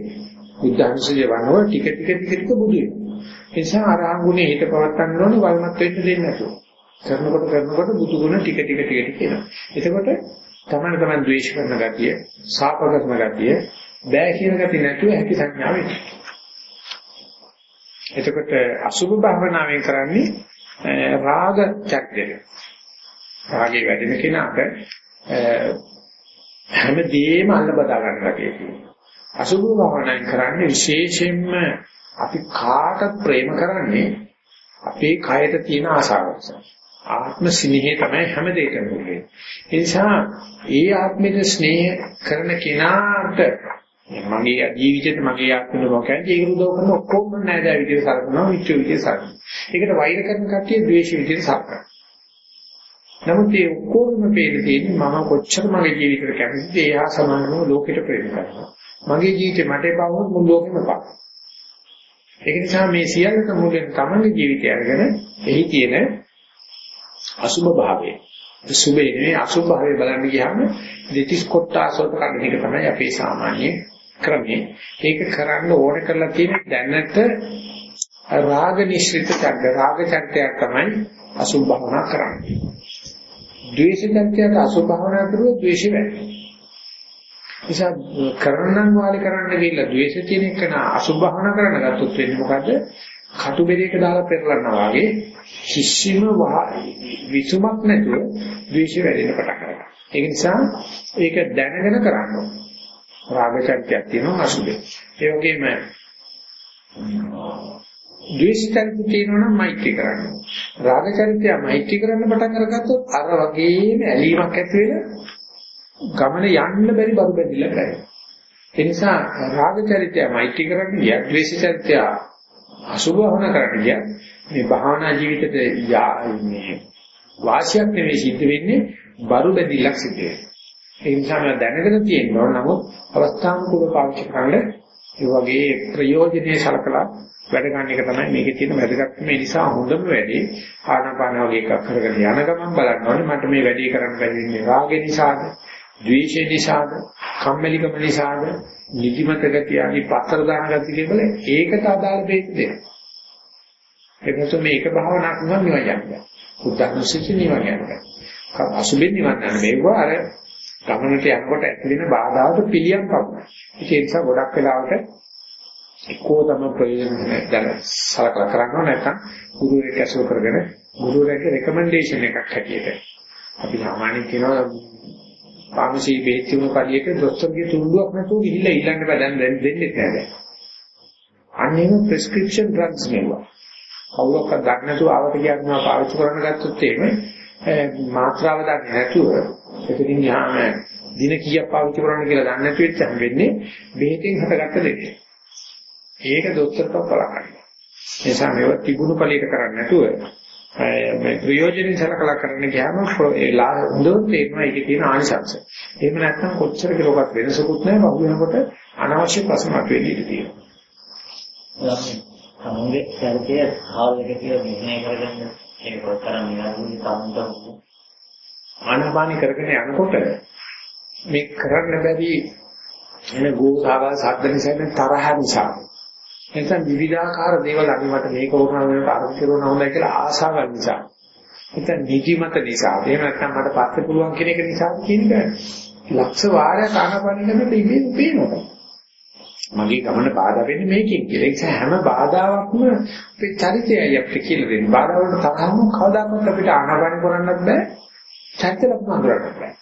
බුද්ධ අංශය වනව ටික ටික ටික ටික බුදු වෙනවා. ඒ නිසා අරහන් ගුණේ හිත පවත්තන්න ඕනේ වල්මත් වෙන්න දෙන්නේ නැතුව. කරනකොට කරනකොට බුදු ගුණ ටික ටික ටික ටික එනවා. එතකොට තමන තමන් ද්වේෂ කරන ගතිය, සාප කරන ගතිය, බෑ කියන ගතිය නැතුව හැකි සංඥාව වෙනවා. එතකොට අසුභ භාවනාවෙන් කරන්නේ රාග චක්‍රය. රාගේ වැඩෙන කෙනාට හැමදේම අල්ල බදා ගන්න ගැතිය තියෙනවා. අසුභ භාවනාවෙන් කරන්නේ විශේෂයෙන්ම අපි කාටත් ප්‍රේම කරන්නේ අපේ කයට තියෙන ආසාව නිසා. ආත්ම ස්නේහය තමයි හැම දෙයකම මුලේ. ඒ නිසා ඒ ආත්මෙට ස්නේහ කරන කෙනාට මගේ ජීවිතේට මගේ ආත්මෙට මොකක්ද ඒක උදව් කරන ඔක්කොම නෑදෑ විදිහට සලකනවා මිත්‍ර විදිහට සලකනවා. ඒකට වෛර කරන කට්ටිය ද්වේෂ විදිහට සලකනවා. නමුත් මේ ඔක්කොම පේන තියෙන්නේ මම කොච්චර මගේ ජීවිතේට කැමතිද ඒ හා සමානව ලෝකෙට ප්‍රේම කරනවා. මගේ ජීවිතේ මට එපා වුණොත් මුළු ලෝකෙම එපා. ඒක නිසා මේ සියල්ලක මුලින් තමන්ගේ ජීවිතය අරගෙන එහි තියෙන අසුභ භාවය. සුභේ නෙවෙයි අසුභ භාවය බලන්න ගියාම දෙතිස් කොට්ටාසෝත කඩන එක තමයි අපේ සාමාන්‍ය ක්‍රමේ. ඒක කරන්න ඕන කරලා තියෙන දැනට රාග නිශ්චිත චර්ය රාග චර්යයක් තමයි අසුභ භාවනා කරන්නේ. ද්වේෂ චර්යයට අසුභ භාවනා කරුවොත් ද්වේෂය වැඩි. නිසා කරන්නන් වාලේ කරන්න ගිහිල්ලා ද්වේෂ තියෙන එක නා අසුභ භාවනා කරන්න ගත්තොත් වෙන්නේ මොකද? කටු බෙරේක දාලා පෙරලනවා වගේ කිසිම විසුමක් නැතුව ද්වේෂය වැඩෙන්න පටන් ගන්නවා. ඒක නිසා ඒක දැනගෙන කරන්න ඕනේ. රාග චර්යයක් තියෙනවා අසුභේ. ඒ වගේම ද්වේෂ චරිතය තියෙනවා නම් මෛත්‍රී කරන්න. රාග චරිතය මෛත්‍රී කරන්න පටන් අරගත්තොත් අර වගේම ඇලීමක් ඇති වෙන ගමන යන්න බැරි බරු බැඳිලා කරනවා. ඒ නිසා රාග චරිතය මෛත්‍රී කරන්න ගියා ද්වේෂ චරිතය අසුභ වහන කරන්න ගියා මේ භාවනා ජීවිතේට මේ වාසියක් නෙවෙයි සිද්ධ වෙන්නේ බරු බැඳිලක් සිද්ධ වෙනවා. ඒ නිසා මම දැනගෙන තියෙනවා නමුත් අවස්ථානුකූලව පාවිච්චි කරන්න ඒ වගේ ප්‍රයෝජනෙයි සලකලා වැඩ ගන්න එක තමයි මේකේ තියෙන වැදගත්කම. ඒ නිසා හොඳම වැඩේ ආනාපාන වගේ එකක් කරගෙන යන ගමන් බලන්න ඕනේ. මට මේ වැඩේ කරන්න බැරි වෙන්නේ රාගය නිසාද, ද්වේෂය නිසාද, කම්මැලිකම නිසාද, නිදිමත ගතිය ආදී පතර දාන ගතිය කියලා ඒකට අදාළ දෙයක් දෙන්න. එතකොට මේක භාවනාවක් නෙවෙයි නිවන් යන්නේ. බුද්ධානුස්සති නිවන් යන්නේ. අසුබෙන් නිවන් යන්නේ මේවා අර ගමනට යනකොට ඇති වෙන බාධාවට පිළියම් පමණයි. ඒ නිසා ගොඩක් වෙලාවට එක්කෝ තම ප්‍රයෝජන දැන සලකලා කරනවා නැත්නම් ගුරුවරයෙක් ඇසුර කරගෙන ගුරුවරයාගේ රෙකමෙන්ඩේෂන් එකක් හැටියට අපි සාමාන්‍යයෙන් කියනවා ෆාමසි බෙහෙත් තුන කඩියක දොස්තරගේ තුඩුවක් නැතුව ගිහිල්ලා ඊළඟ බඩන් දෙන්නේ නැහැ. අන්නේම ප්‍රෙස්ක්‍රිප්ෂන් ඩ්‍රග්ස් නෙවෙයි. කවුරක්වත් දන්නේ නැතුව ආවට කියනවා පාවිච්චි කරන්න ගත්තොත් එහෙම මාත්‍රාව දන්නේ නැතුව එතනින් යාම දින කීයක් පාවිච්චි කරන්න කියලා දන්නේ නැති වෙච්ච හැම වෙන්නේ බෙහෙතෙන් හටගත්ත දෙයක්. ඒක දොස්තරට බලකන්න. ඒ නිසා මේව තිබුණු ඵලයක කරන්නේ නැතුව මේ ප්‍රයෝජනෙ සලකලා කරන්න ගියාම ඒ ලා හොඳට තේරෙනවා ඒකේ තියෙන ආනිසංශ. එහෙම නැත්නම් කොච්චර කිලෝකට වෙනසකුත් නැහැ බහු වෙනකොට අනවශ්‍ය ප්‍රශ්න මතුවෙන්න ඉඩ තියෙනවා. සමුගේ චරිතය හාල් එක කියලා නිර්ණය කරගන්න. ඒක කරන්නේ නිරන්තරයෙන් සම්මුත ආනාපානි කරගෙන යනකොට මේ කරන්න බැරි එන ගෝසාවල් සද්ද නිසා තරහ නිසා. එතන විවිධාකාර දේවල් අනිවට මේක වුණා වෙනට අර කෙරුණා හොඳයි කියලා ආසාවල් නිසා. එතන නිදිමත නිසා. එහෙම නැත්නම් මට පස්සේ පුළුවන් කියන එක නිසා කියන එක ලක්ෂ වාරයක් ආනාපානි කරනකොට ඉන්නේ පේනවා මගේ ගමන බාධා වෙන්නේ මේකෙන් කියලා. ඒ නිසා හැම බාධාවක්ම අපේ චරිතයයි අපිට කියලා දෙන්නේ. බාධා වලට තරහම කවදාකවත් අපිට ආනපන කරන්නත් බෑ. චරිත ලක්ෂණ හඳුනගන්න බෑ.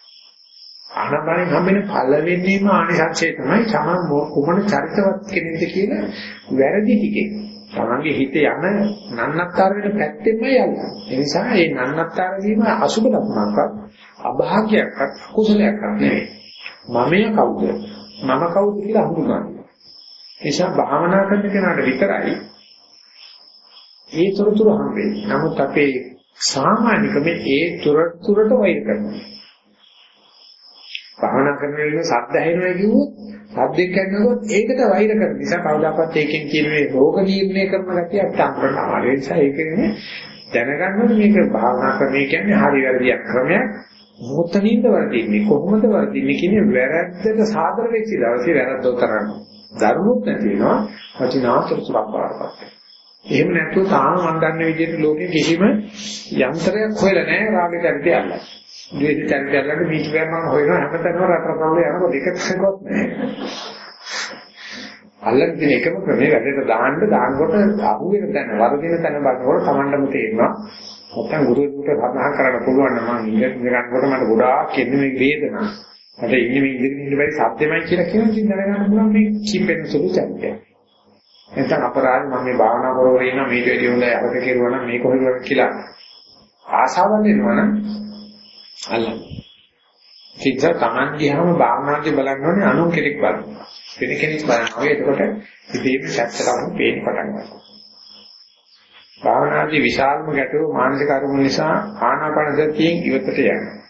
ආනපනෙන් හම්බෙන පළවෙනිම ආනිසංශය තමයි තමන් කොමන චරිතවත් කෙනෙක්ද කියලා වැරදි ටිකේ. තමන්ගේ හිතේ යන නන්නත්තර වෙන පැත්තෙමයි යන්නේ. ඒ නිසා මේ නන්නත්තර වීම අසුබ ලක්ෂණක්වත් අභාග්‍යයක්වත් කුසලයක්වත් නෙවෙයි. මමය කවුද? මම කවුද කියලා හඳුනගන්න. නිසා භාවනා කරන කෙනාට විතරයි ඒ තොරතුරු හම්බෙන්නේ. නමුත් අපේ සාමානිකමේ ඒ තොරතුරට වෛර කරනවා. භාවනා කරන වෙලාවේ සද්ද ඇහෙනවා කිව්වොත් සද්දෙක් කරනකොට ඒකට වෛර කරන නිසා කවදාකවත් ඒකෙන් කියන මේ රෝග නිర్ణය කරන ගැතිය අපිට අම්බරනවා. ඒ නිසා ඒකනේ දැනගන්න මේක භාවනා කරන කියන්නේ හරි වැරදි ක්‍රමයක්. මොහොතනින්ද වර්ධින්නේ කොහොමද වර්ධින්නේ කියන වැරද්දට සාදර වෙච්ච දවසේ වැරද්ද උතරනවා. ධර්මොත් නැති වෙනවා වචනාතුරක් පාරපත්. එහෙම නැතුව තාම මන් දන්න විදිහට ලෝකේ කිසිම යන්ත්‍රයක් හොයලා නැහැ රාග චරිතය අල්ලන්න. ද්වේෂ චරිතය අල්ලන්න මීටරයක් මම හොයනවා හැමතැනම රටරවල යනකොට එකක්වත් නැහැ. අල්ලන්න තියෙන එකම ක්‍රමේ වැඩට දාන්න දානකොට අහු වෙන තැන වරදින තැන බලනකොට Tamandම තේරෙනවා. නැත්තම් ගුරුතුමෝට සඳහන් කරන්න පුළුවන් නම් මම ඉඳ ගන්නකොට මට ගොඩාක් එන්නේ මේ වේදනාව. මට ඉන්නේ මේ ඉඳගෙන ඉන්න බැරි සද්දෙමයි කියලා කියන ඉතින් දැනගන්න පුළුවන් මේ කිපෙන සුළු චරිතය. නැත්නම් අපරාධ මම මේ භාවනා කරගෙන ඉන්න මේක වැඩි හොඳයි අරක කෙරුවා නම් මේක හොයනවා කියලා ආසාවක් එනවා නම් අල්ලන්න. සිත තමන් දිහාම භාවනාදී බලන්න ඕනේ අනුන් කෙනෙක් බලන්න. වෙන කෙනෙක් බලනවා. එතකොට ඉතින් සැත්තකම පේන්න පටන් ගන්නවා. භාවනාදී විශාලම ගැටුව මානසික අරමුණ නිසා ආනාපාන සතියෙන් ඉවතට යනවා.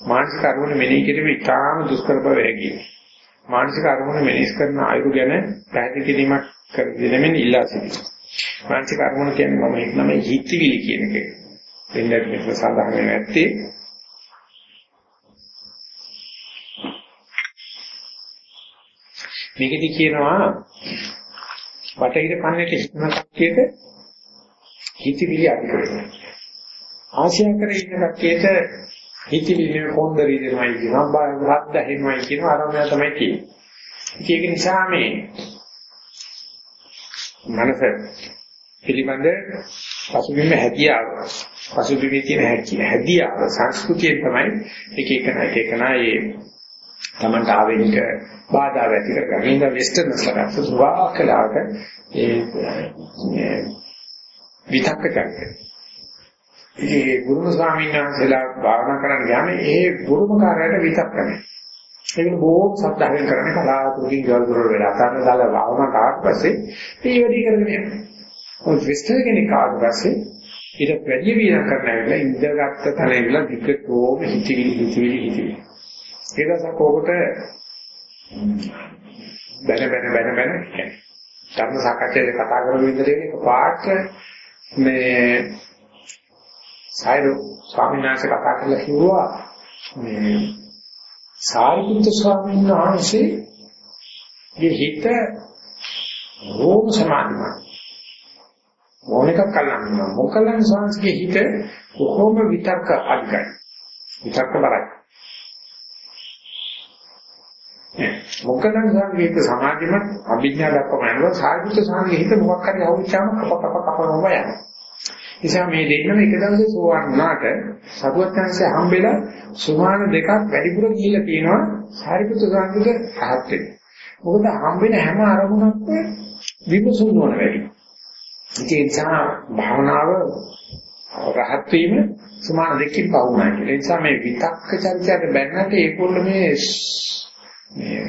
මානසික අරමුණ මෙනෙහි කිරීම ඉතාම දුෂ්කර බව වැගී. මානසික අරමුණ මෙනෙහි කරන අයුරු ගැන පැහැදිලි කිරීමක් කර දෙනෙමින් ඉල්ලා සිටිනවා. මානසික අරමුණ කියන්නේ මම එක්නම හිතවිලි කියන එක. දෙන්නත් මේක සාධාරණ නැත්තේ මේකදී කියනවා බටහිර කන්නට හිතන කට්ටියට හිතවිලි අධික වෙනවා. ආශය කරේ ඉන්න කට්ටියට හිතවිලි කොන්දරි දෙනවයි කියනවා බය රද්ද හෙනවයි කියනවා අරමයා තමයි කියන්නේ. ඒක නිසා මේ මනස පිළිබඳ පසුබිම හැදියාව පසුබිමේ තියෙන හැදියාව සංස්කෘතියෙන් තමයි එක එක නැක එක නායේ තමන්ට ආවෙනික බාධා ඇති කරගන්න. ඉතින් වෙස්ටර්න්ස්ලා ගත්ත සුවාකලාවට ඒ විතක්ක කරන්නේ. ඉතින් ගුරුම ස්වාමීන් වහන්සේලා භාවනා කරන්න ගියාම ඒ ගුරුම කාර්යයට විතක් කරනවා. ඒක බොහොම සත්‍යයෙන් කරන්නේ කලාතුරකින් ගල් දොර වෙලා අතන දාලා භාවනා කරාට පස්සේ මේ වැඩි කරගෙන යනවා. ඔය විස්තර කෙනෙක් ආවට පස්සේ ඊට වැඩි වියන කරන්න ඇවිල්ලා ඉඳගත්ත තැන ඉඳලා විකටෝම හිතවිලි හිතවිලි හිතවිලි. ඒක සකෝකට බැන බැන බැන බැන කියන්නේ. ධර්ම සාකච්ඡාවේ කතා කරන විදිහට එක පාට මේ සායරු ස්වාමීන් වහන්සේ කතා කරලා කිව්වා මේ සාරිපුත්‍ර ස්වාමීන් වහන්සේගේ හිත රෝම සමාධිමත් මොනික කලන්න මොකලන් සංස්කේ හිත කොහොම විතක්ක අධිකයි? විතක්ක බරයි. මොකලන් සංස්කේ සමාධිමත් අභිඥා දක්වම යනවා සාරිපුත්‍ර ස්වාමීන්ගේ හිත මොකක් හරි අවුච්චාම කප කප කප නොම යනවා. නිසා මේ දෙන්නම එක දවසේ සෝවාන් වුණාට සරුවත්යන්සේ හම්බෙලා සුමාන දෙකක් වැඩිපුර ගිහිල්ලා තියෙනවා සාරිපුත්‍ර සාන්තික රහත් වෙන්න. මොකද හම්බෙන හැම අරමුණක්ම විමසුම් නොවන වැඩි. ඒ නිසා භාවනාව රහත් වීම සුමාන දෙකකින් පවුණා කියලා. ඒ නිසා මේ විතක්ක චර්චාවට බැන්නට ඒගොල්ලෝ මේ මේ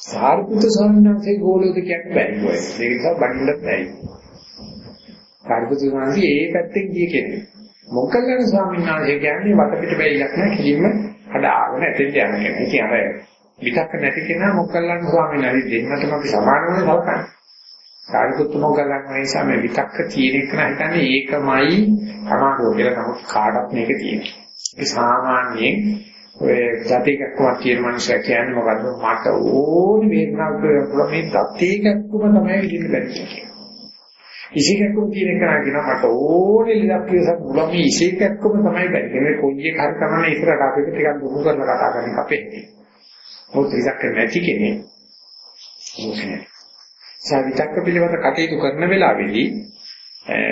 සාරිපුත්‍ර සාන්තිගේ ගෝලෝද කියන්නේ බැරි. ඒක නිසා බණ්ඩත් බැරි. කාර්යපතිමානසි ඒ පැත්තෙන් ගිය කෙනෙක්. මොග්ගල්ලාන ස්වාමීන් වහන්සේ කියන්නේ වටපිට බැයිලක් නෑ කිලින්ම හදාගෙන ඇතෙන්ට යන කෙනෙක්. ඉතින් අර විතක්ක නැති කෙනා මොග්ගල්ලාන ස්වාමීන් වහන්සේ දෙන්නටම අපි සමානව සලකන්නේ. කාර්යපති මොග්ගල්ලාන නිසා මේ විතක්ක තියෙන එක හිතන්නේ ඒකමයි අමාරුව කියලා නමුත් කාටත් මේක තියෙනවා. ඒ සාමාන්‍යයෙන් ඔය ජාතිකක්කමක් කියන මනුස්සය කියන්නේ මොකද්ද මට ඕනි වේදනාවක් පුළුවන් මේ ජාතිකක්කම තමයි විඳින්න බැරි ඉසිකක්කම කියන එක කියනවා මට ඕනේ ලක් කියසක් මුලම ඉසිකක්කම තමයි බැරි. මේ කොයි එක හරි තමයි ඉස්සරහට අපිට ටිකක් දුරු කරලා කතා කරන්න අපේ. මොකද ඉසක් නැති කෙනෙක් මොකද? සාවිතක්ක පිළිවෙත කටයුතු කරන වෙලාවේදී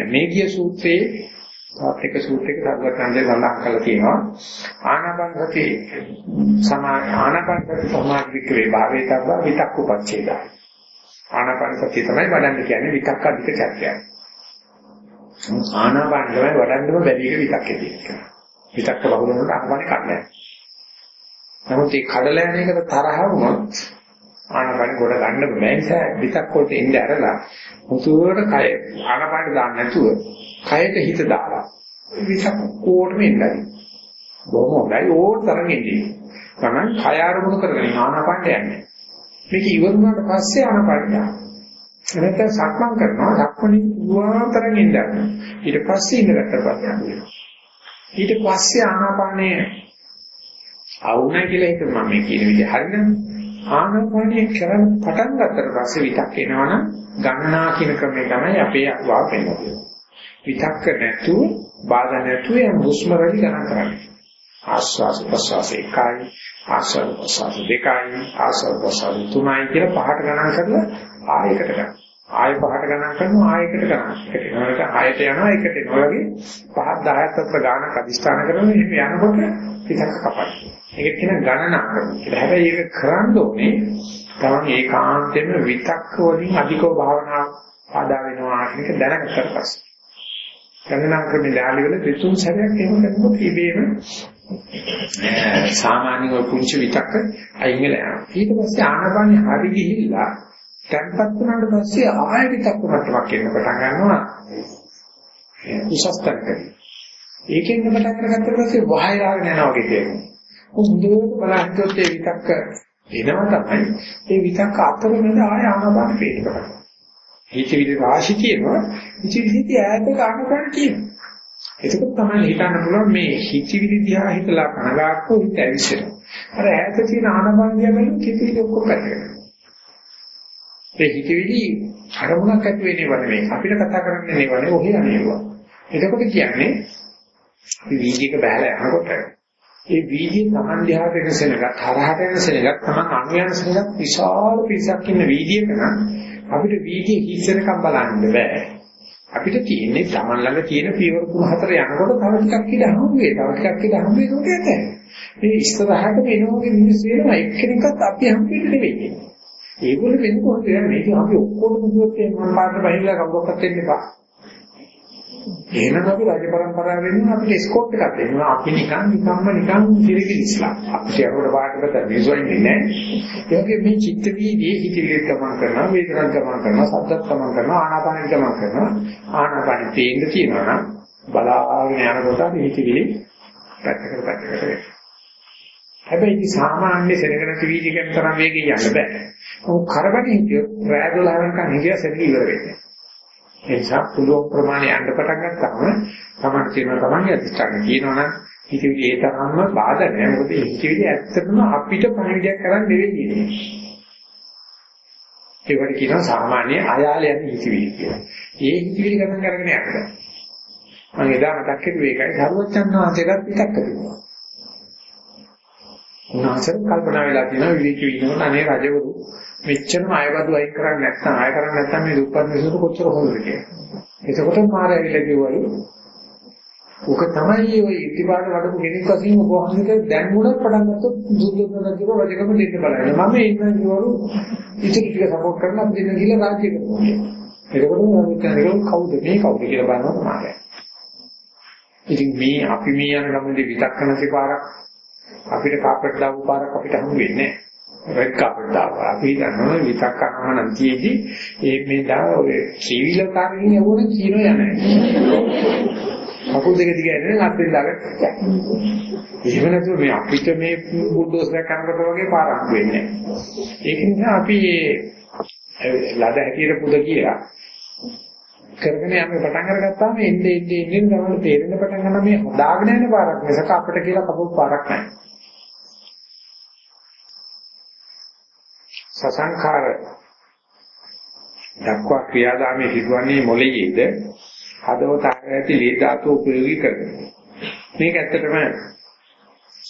මේ කිය සූත්‍රයේ තවත් එක සූත්‍රයක සර්වඥාන්සේ සඳහන් කරලා තියෙනවා ආනාපාන සති සමා ආනාපාන සති සමාධික වේ භාවයේ තබ්බ විතක්ක උපච්ඡේද ආනාපාන සතිය තමයි වඩන්න කියන්නේ විතක්ක අධික චර්යය ආනාපාන තමයි වඩන්නම බැරි එක විතක්කේ තියෙනවා විතක්ක බහුල වුණාට ආනාපාන කඩන්නේ නමුත් මේ කඩලා යන එකට තරහ වුණොත් ආනාපාන ගොඩ ගන්න බෑ නිසා විතක්ක වලට එන්නේ අරලා මුතුවර කය ආනාපාන දාන්න නැතුව කයට හිත දාලා විතක් ඕඩම ඉන්නයි බොහොම හොඳයි. ඕඩ තරම් ඉන්නේ තමයි කය ආරමුණු කරගෙන ආනාපානට යන්නේ. මේක ඉවරුනාට පස්සේ ආනාපානට යනවා එනත සක්මන් කරනවා සක්මණේ පුවාතරන් ඉඳලා ඊට පස්සේ ඉඳගත්ත පස්සේ ඊට පස්සේ ආනාපානයේ ආවුණා කියලා හිතන මම මේ කියන විදිහ හරිනම ආනාපානයේ කරන් පටන් ගත්තට පස්සේ විතක් එනවනම් ගණනා කියන ක්‍රමය තමයි අපේ අවාව වෙන්නේ. විතක්ක නැතුව බාධා නැතුව යන හුස්ම රැලි ගණන් කරන්නේ. ආස්වාද ප්‍රසවාස එකයි ආස්වාද ප්‍රසවාස දෙකයි ආස්වාද ප්‍රසවාස තුනයි කියලා පහට ගණන් කරලා ආයකට ගන්න. ආය පහට ගණන් කරනවා ආයකට ගණන්. එකට යනකොට ආයත යනවා එකට එනවා වගේ පහක් 10ක් අතර ගානක් අදිස්ථාන කරනවා එහෙම යනකොට විතක්ක කපයි. ඒක කියන ගණනක් කරනවා. හැබැයි ඒක කරන්න ඕනේ තමයි ඒකාන්තයෙන්ම විතක්ක වලින් අධිකව භාවනා ආදා වෙනවා කියන එක දැනගත්තට පස්සේ. ගණනා ක්‍රමේ ලාලි වල දෙතුන් සැරයක් එහෙම කරනකොට ඉබේම සාමාන්‍යව පුංචි විතක්ක අයින් වෙලා යනවා. ඊට පස්සේ ආනපානිය හරි ගිහිල්ලා තැන්පත් වුණාට පස්සේ ආයෙ විතක්ක මට්ටමක් එන්න පටන් ගන්නවා. උසස්තර ඒකෙන් පටන් කරගත්ත පස්සේ වහයලාගෙන යනවා වගේ තේරෙනවා. හොඳට බලහින්නොත් ඒ විතක්ක එනවා තමයි ඒ විතක්ක අතරමැද ආය ආනපාන පේන්න පටන් ගන්නවා. හිතවිලි රාශි තියෙනවා හිතවිලි ඈත ගන්න තියෙනවා. එතකොට තමයි හිතන්න පුළුවන් මේ හිතවිලි දිහා හිතලා කනගාටු හිත ඇවිස්සෙනවා. අර ඈත තියෙන ආනපාන දිහා බලන හිතවිලි ඔක්කොම පැත්තකට. ඒ හිතවිලි අරමුණක් ඇති වෙන්නේ වනේ අපිට කතා කරන්නේ නෙවෙයි ඔහේ අනේවා. එතකොට කියන්නේ අපි වීදිකේ බහලා යනකොට ඒ වීදියේ Taman දිහාට එන සෙනග තරහට එන සෙනග Taman අනු යන සෙනග විශාල පිරිසක් ඉන්න වීදියේක නම් අපිට වීදියේ හිස්සෙනකම් බලන්න බෑ. අපිට තියෙන්නේ Taman ළඟ තියෙන පියවර තුන හතර යනකොට තව ටිකක් ඉඳ හම්බුවේ. තව ටිකක් ඉඳ හම්බුවේ උඩට යතේ. මේ ඉස්සරහට වෙනෝගේ මිනිස් වෙනවා එක්කෙනෙක්වත් අපි හම්බෙන්නේ නෙවෙයි. ඒගොල්ලෝ වෙන්නේ කොහොමද? මේක අපි ඔක්කොම දුවත් මම පාට බහිලා කවුරක්වත් දෙන්න එපා. එහෙනම් අපි රාජ පරම්පරාවෙන් අපිට ස්කෝප් එකක් දෙනවා. අපි නිකන් නිකම්ම නිකන් සිරිගිලිස්ලා. අපිට යනකොට පාටකට මිසොන්නේ නැහැ. ඒ වගේ මේ චිත්ත වීදියේ හිතවිලි ගමන් කරනවා, වේදනාවක් ගමන් කරනවා, සද්දක් ගමන් කරනවා, ආනාපානෙ ගමන් කරනවා. ආනාපානෙ තේින්න තියෙනවා නම් බලාගෙන යනකොට අපි හිතවිලි පැත්තකට පැත්තකට වෙනවා. හැබැයි ඉතින් සාමාන්‍ය සෙනගන වීදිය ගැන තරම් වේගෙන් යන්න බෑ. මොකද කරබනේ හිටියොත් රෑ 12 වෙනකන් හිටිය සෙනග ඉවර වෙන්නේ. ඒ නිසා පුළුවන් ප්‍රමාණය යන්න පටන් ගත්තාම තමයි තියෙනවා තමයි අධිෂ්ඨාන කියනවනම් හිතවිලි ඒ තරම්ම බාධා නෑ මොකද හිතවිලි ඇත්තටම අපිට පණිවිඩයක් කරන්න නෙවෙයි කියන්නේ. ඒකට කියනවා සාමාන්‍ය අයාල යන හිතවිලි කියලා. ඒ හිතවිලි ගණන් කරගෙන යන්න. මම එදා මතක් කරුවේ ඒකයි සර්වචන් වහන්සේට පිටක් තිබුණා. උන්වහන්සේ කල්පනා වෙලා තියෙනවා විවේකී විනෝද අනේ රජවරු මෙච්චරම අයවදු අයින් කරන්නේ නැත්නම් අය කරන්නේ නැත්නම් මේ දුප්පත් මිනිස්සුන්ට කොච්චර හොඳද කියලා. එතකොට මාර ඇවිල්ලා කිව්වලු ඔක තමයි ඔය ඉතිපාට වඩපු කෙනෙක් වශයෙන් ඔබ වහන්සේට දැන් මුණක් පටන් ගත්තොත් දුර්ලභ නදිව රජකම දෙන්න බලන්න. මම ඉන්න කිව්වලු ඉතින් ටික සපෝට් කරලා අපි දෙන්න ගිහලා රාජ්‍ය කරනවා. එතකොට මම කියන්නේ කවුද මේ කවුද කියලා බලනවා මාරය. ඉතින් මේ අපි මේ යන ගමනේ විතක්ක නැති පාරක් අපිට කාපට් දාපු පාරක් අපිට හමු වෙන්නේ නැහැ. රෙඩ් කාපට් දාපුවා. අපි දන්නවා විතක්ක අහනන් තියේදී ඒ මේ දා ඔය සීවිල කාරින් යවුණ කියන යන්නේ. කකුල් දෙක දිග ඇදෙන අත්ෙන් දාගෙන. එහෙම නැතුව මේ අපිට මේ බුල්ඩෝසර් කරනකොට වගේ පාරක් වෙන්නේ නැහැ. ඒක නිසා අපි ලද හැටියට පුද කියලා කරගෙන යන්න පටන් අරගත්තාම එන්නේ එන්නේ එන්නේ තමයි තේරෙන්න පටන් ගන්න මේ හදාගෙන යන පාරක් මිසක අපිට කියලා කපුල් පාරක් නැහැ. සසංඛාර දක්වා ක්‍රියාදාමයේ සිදුවන්නේ මොළයේද හදවත ඇති ලේ ධාතු උපයෝගී කරගෙන. මේක ඇත්තටම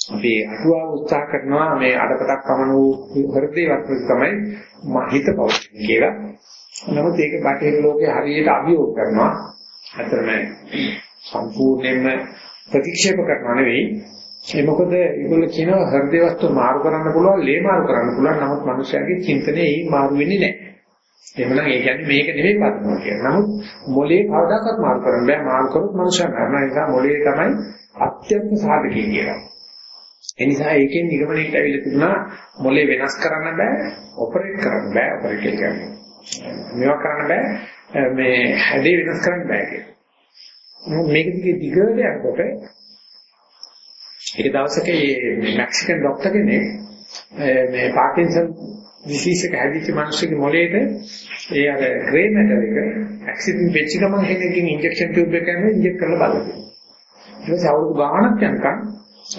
අපි අටුවා උත්සාහ කරනවා මේ අඩපතක් පමණ වූ හෘදේ වස්තු තමයි මහිත පවතින කියලා. නමුත් ඒක බටහිර ලෝකයේ හරියට අභියෝග කරනවා. අතරම සම්පූර්ණයෙන්ම ප්‍රතික්ෂේප කරනවා නෙවෙයි. ඒ මොකද ඒගොල්ලෝ කියනවා හෘද වස්තු මාරු කරන්න පුළුවන්, ලේ මාරු කරන්න පුළුවන්. නමුත් මිනිස්යාගේ චින්තනයේ ඒ මාරු වෙන්නේ නැහැ. එහෙමනම් ඒ කියන්නේ මේක නෙවෙයි පත්නවා කියලා. නමුත් මොලේ කවදාකවත් මාරු කරන්න බෑ. මාරු කරොත් මනුෂ්‍යයා කරන නිසා මොලේ තමයි අත්‍යන්ත සාධකී කියලා. ඒ නිසා ඒකෙන් නිගමනයට ඇවිල්ලා තිබුණා මොලේ වෙනස් කරන්න බෑ, ඔපරේට් කරන්න බෑ, ඔපරේට් කියන්නේ. මේවා කරන්න බෑ, මේ හැදේ වෙනස් කරන්න බෑ කියලා. මේක දිගේ දිගට යනකොට එක දවසක මේ මෙක්සිකන් ડોක්ටර් කෙනෙක් මේ පාකින්සන් ඩිසීස් එක හැදිච්ච මිනිස්සුගේ මොළේට ඒ අර ග්‍රේ මැටර් එක ඇක්සිඩන්ට් වෙච්ච ගමන් කෙනෙක්ගෙන් ඉන්ජෙක්ෂන් ටියුබ් එක කරනවා ඉන්ජෙක්ට් කරලා බලනවා. ඊට පස්සේ අවුරුදු ගාණක් යනකම්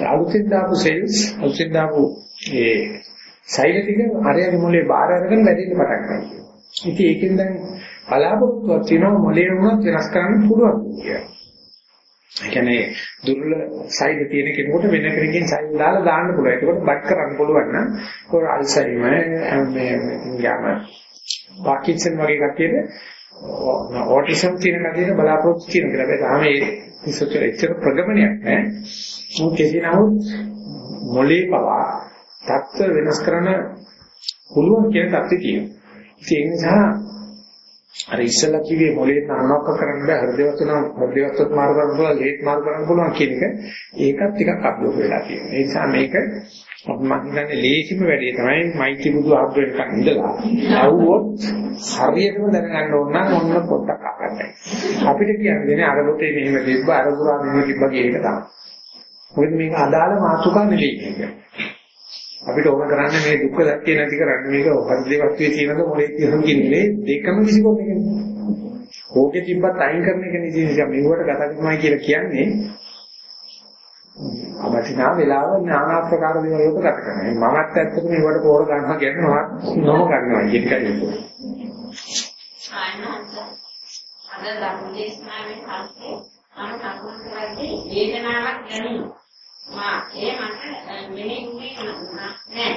අලුතෙන් දාපු සෙල්ස් අලුතෙන් දාපු ඒ සෛල ටික අරයාගේ මොළේ බාර අරගෙන වැඩින්න පටන් ගන්නවා. ඉතින් ඒකෙන් දැන් බලාපොරොත්තුවක් තියෙනවා මොළේ වුණත් වෙනස් කරන්න පුළුවන් කියලා. ඒ කියන්නේ දුර්වල සයිඩ් තියෙන කෙනෙකුට වෙන කෙනකින් සයිඩ් දාලා දාන්න පුළුවන්. ඒකට බට් කරන්න පුළුවන් නම් කොර අල්සයිමර් මේ යාම පාකින්සන් වගේ කට්ටියට ඕටිසම් තියෙන කට්ටියට බලාපොරොත්තු තියෙන කියලා. ඒ තාම ඒ ඉස්සර එච්චර ප්‍රගමනයක් නැහැ. මොකද කෙසේ නමුත් මොලේ පවා තත්ත්ව වෙනස් කරන පුළුවන් කියන තත්ත්වය තියෙනවා. ඒ නිසා අර ඉස්සලා කිව්වේ මොලේ නානක්ක කරන්න බෑ හෘදවස්තු නම් හෘදවස්තුත් මාරු කරන්න පුළුවන් ලේත් මාරු කරන්න පුළුවන් කියන එක ඒකත් ටිකක් අභියෝග වෙලා තියෙනවා. ඒ නිසා මේක මම හිතන්නේ ලේසිම වැඩේ තමයි මයිටි බුදු ආග්‍රහණයක් ඉඳලා આવුවොත් හරියටම දැනගන්න ඕන නම් ඔන්න පොඩ්ඩක් අහන්නයි. අපිට කියන්නේ අර පොතේ මෙහෙම තිබ්බ අර පුරා මෙහෙම තිබ්බ කියන එක තමයි. මොකද මේක අදාළ මාතෘකා නෙවෙයි මේක. අපිට ඕන කරන්නේ මේ දුක්ඛ සත්‍ය නැති කරන්න මේක හෘදේ වස්තුවේ තියෙනද මොලේ තියෙනද කියන්නේ දෙකම විසිකොත් එකනේ. ඕකේ තිබ්බත් අයින් කරන එක නෙදී නිකන් මෙවට ගත කරනවා කියලා කියන්නේ අවචිනා වෙලාව নানা ආකාර දේවල් වලට ගත කරනවා. මමත් ඇත්තටම මේවට පෝර ගන්නවා කියන්නේ මම නොම ගන්නවා කියන එකයි ඒක. අද ධර්මදේශනාවේ පස්සේ මම කරුණු කරන්නේ වේදනාවක් දැනෙනවා. මා ඒ මට මෙනෙහුනේ නෑ.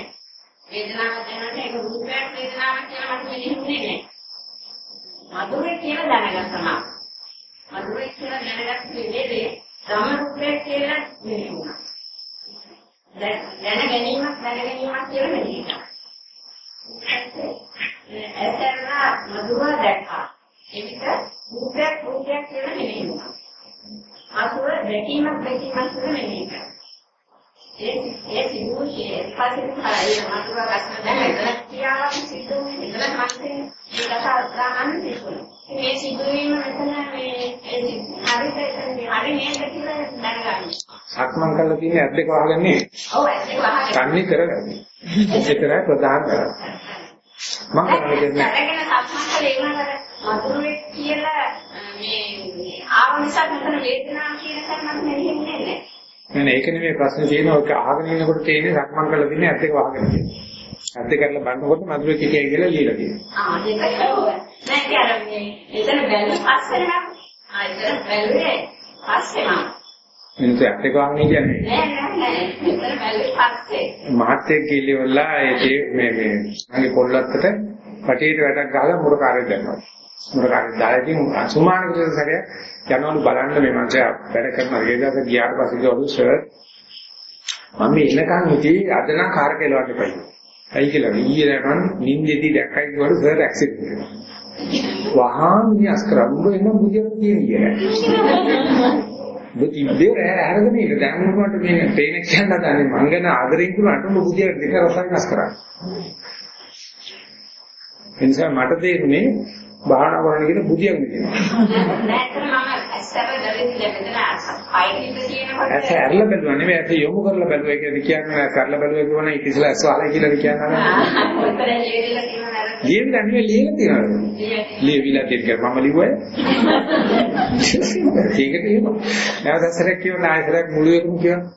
වේදනාවක් දැනනට ඒක රූපයක් වේදනාවක් කියලා මට මෙනෙහුනේ නෑ. මధుරේ කියලා දැනගත්තා. මధుරේ කියලා දැනගත්ත විදිහේ සක්මන් කරලා තියෙන ඇස් දෙක වහගන්නේ. ඔව් ඇස් දෙක වහගන්න. කන්නේ කරගන්නේ. ඒතරයි ප්‍රධාන කරන්නේ. මම කරන්නේ දැනගෙන සක්මන් කළේ ඒනකට මధుරේ කියලා මේ ආව නිසා මෙතන වේදනාව කියන කරුණක් නෙවෙන්නේ නැහැ. නෑ ඒක නෙමෙයි ප්‍රශ්නේ තියෙනවා ඒක අහගෙන ඉන්නකොට තියෙන්නේ සක්මන් කරලා තින්නේ ඇත්ත එක වහගෙන තියෙන්නේ. ඇත්ත කරලා බලනකොට මధుර කිටියයි කියලා ලියලා තියෙනවා. ආ ඒක නෑ කියන්නේ එතන බැලුව පස්සේ නම් ආ එතන බැලුවේ පස්සේ නම් මිනිස්සු එක වහන්නේ කියන්නේ. නෑ නෑ නෑ මේ මේ අගේ පොල්ලත්තට පටියට වැඩක් ගහලා මුරකාරය දැම්මා. මුරකාරය දායකින් අසුමාන කුසලසරය යනවලු බලන්න මේ මංසයා වැඩ කරන රේදාස ගියාට පස්සේ ගියවලු සර් මම එනකන් හිටියේ අද නම් කාර් කෙලවට පයි. ඇයි කියලා ඊයේ නම් නින්දෙදි දැක්කයි කිව්වලු සර් ඇක්සිඩන්ට් එකක්. වහාම නියස් කරා උඹ එන්න බුදියක් කියන්නේ. බුද්ධිය හැරගෙන ඉන්න දැන් උඹට මේ පේන කියන්න හදන්නේ මං ගැන ආදරෙන් කියනට උඹ බුදියක් දෙක රසයන්ස් කරා. එනිසා මට තේරුනේ භාවනා කරන්න කියන බුදියක් නෙවෙයි. ඇස ඇරලා බැලුවා නෙවෙයි ඇස යොමු කරලා බැලුවා කියලා කියන්නේ ඇස ඇරලා බැලුවා කියවන ඉතිසලා ඇස වහලා කියලා කියනවා. ලියෙන් දැන්නේ ලියලා තියෙනවා. ලියවිලා තියෙන මම ලිව්වයි. ඒකට එහෙම. නැවත සැරයක් කියවන ආයතරයක් මුළු එකම කියනවා.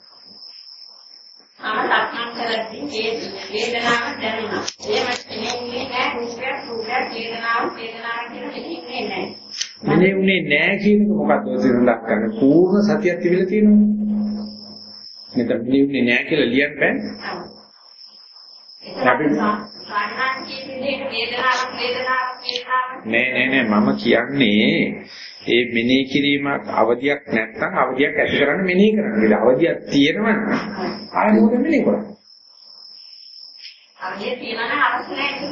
ආ සක්මන් කරද්දී වේදනාවක් දැනෙනවා. එහෙම නෙමෙයි නෑ රූපයක් රූපයක් වේදනාව වේදනාව කියන දෙන්නේ නෑ. මනේ උනේ නෑ කියන එක මොකක්ද ඔතන ලක්කන්නේ පූර්ණ සතියක් තිබිලා තියෙනවා නැත්නම් නිවුනේ නැහැ කියලා ලියන්න බෑ. අපි නෑ නෑ නෑ මම කියන්නේ ඒ මෙනෙහි කිරීමක් අවදියක් නැත්නම් අවදියක් ඇති කරන්න මෙනෙහි කරන්න. ඒක අවදියක් තියෙනවනම් ආයෙ මොකද මෙනෙහි කරන්නේ? අවදිය තියනවා නම් අවශ්‍ය නැහැ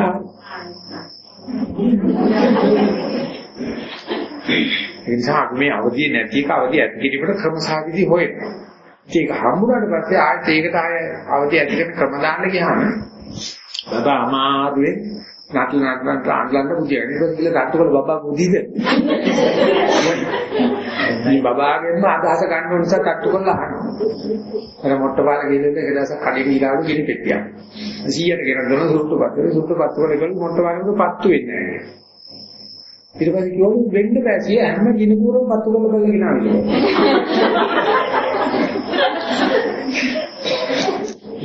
ඒක. ඒ නිසා අපි මේ අවදිය නැති එක අවදිය ඇති කිරීමට ක්‍රමසාවිදි හොයනවා. ඒක හම්බුනාට පස්සේ ආයෙත් ඒකට ආයෙ අවදිය ඇති කරන ක්‍රම දාන්න ගියාම බබා අමාරුවේ නටල නටලන්ට අඬලන්න පුදියගෙන ඉතින් කියලා තට්ටු කළ බබා පුදිද මේ බබාගෙන්ම අදහස ගන්න ඕන නිසා තට්ටු කරලා අහනවා. අර මොට්ට පාල ගිහින් එක දවසක් කඩේ ගිහලාලු ගිනි පෙට්ටියක්. 100ට ගෙන දුන්න සුට්ටු පත්තු සුට්ටු පත්තු වල ගලු මොට්ට පාලෙක පත්තු වෙන්නේ නැහැ. ඊට පස්සේ කිව්වලු වෙන්න බෑ. සිය හැම ගිනි පුරම පත්තු කරලා කරලා ගෙනාවා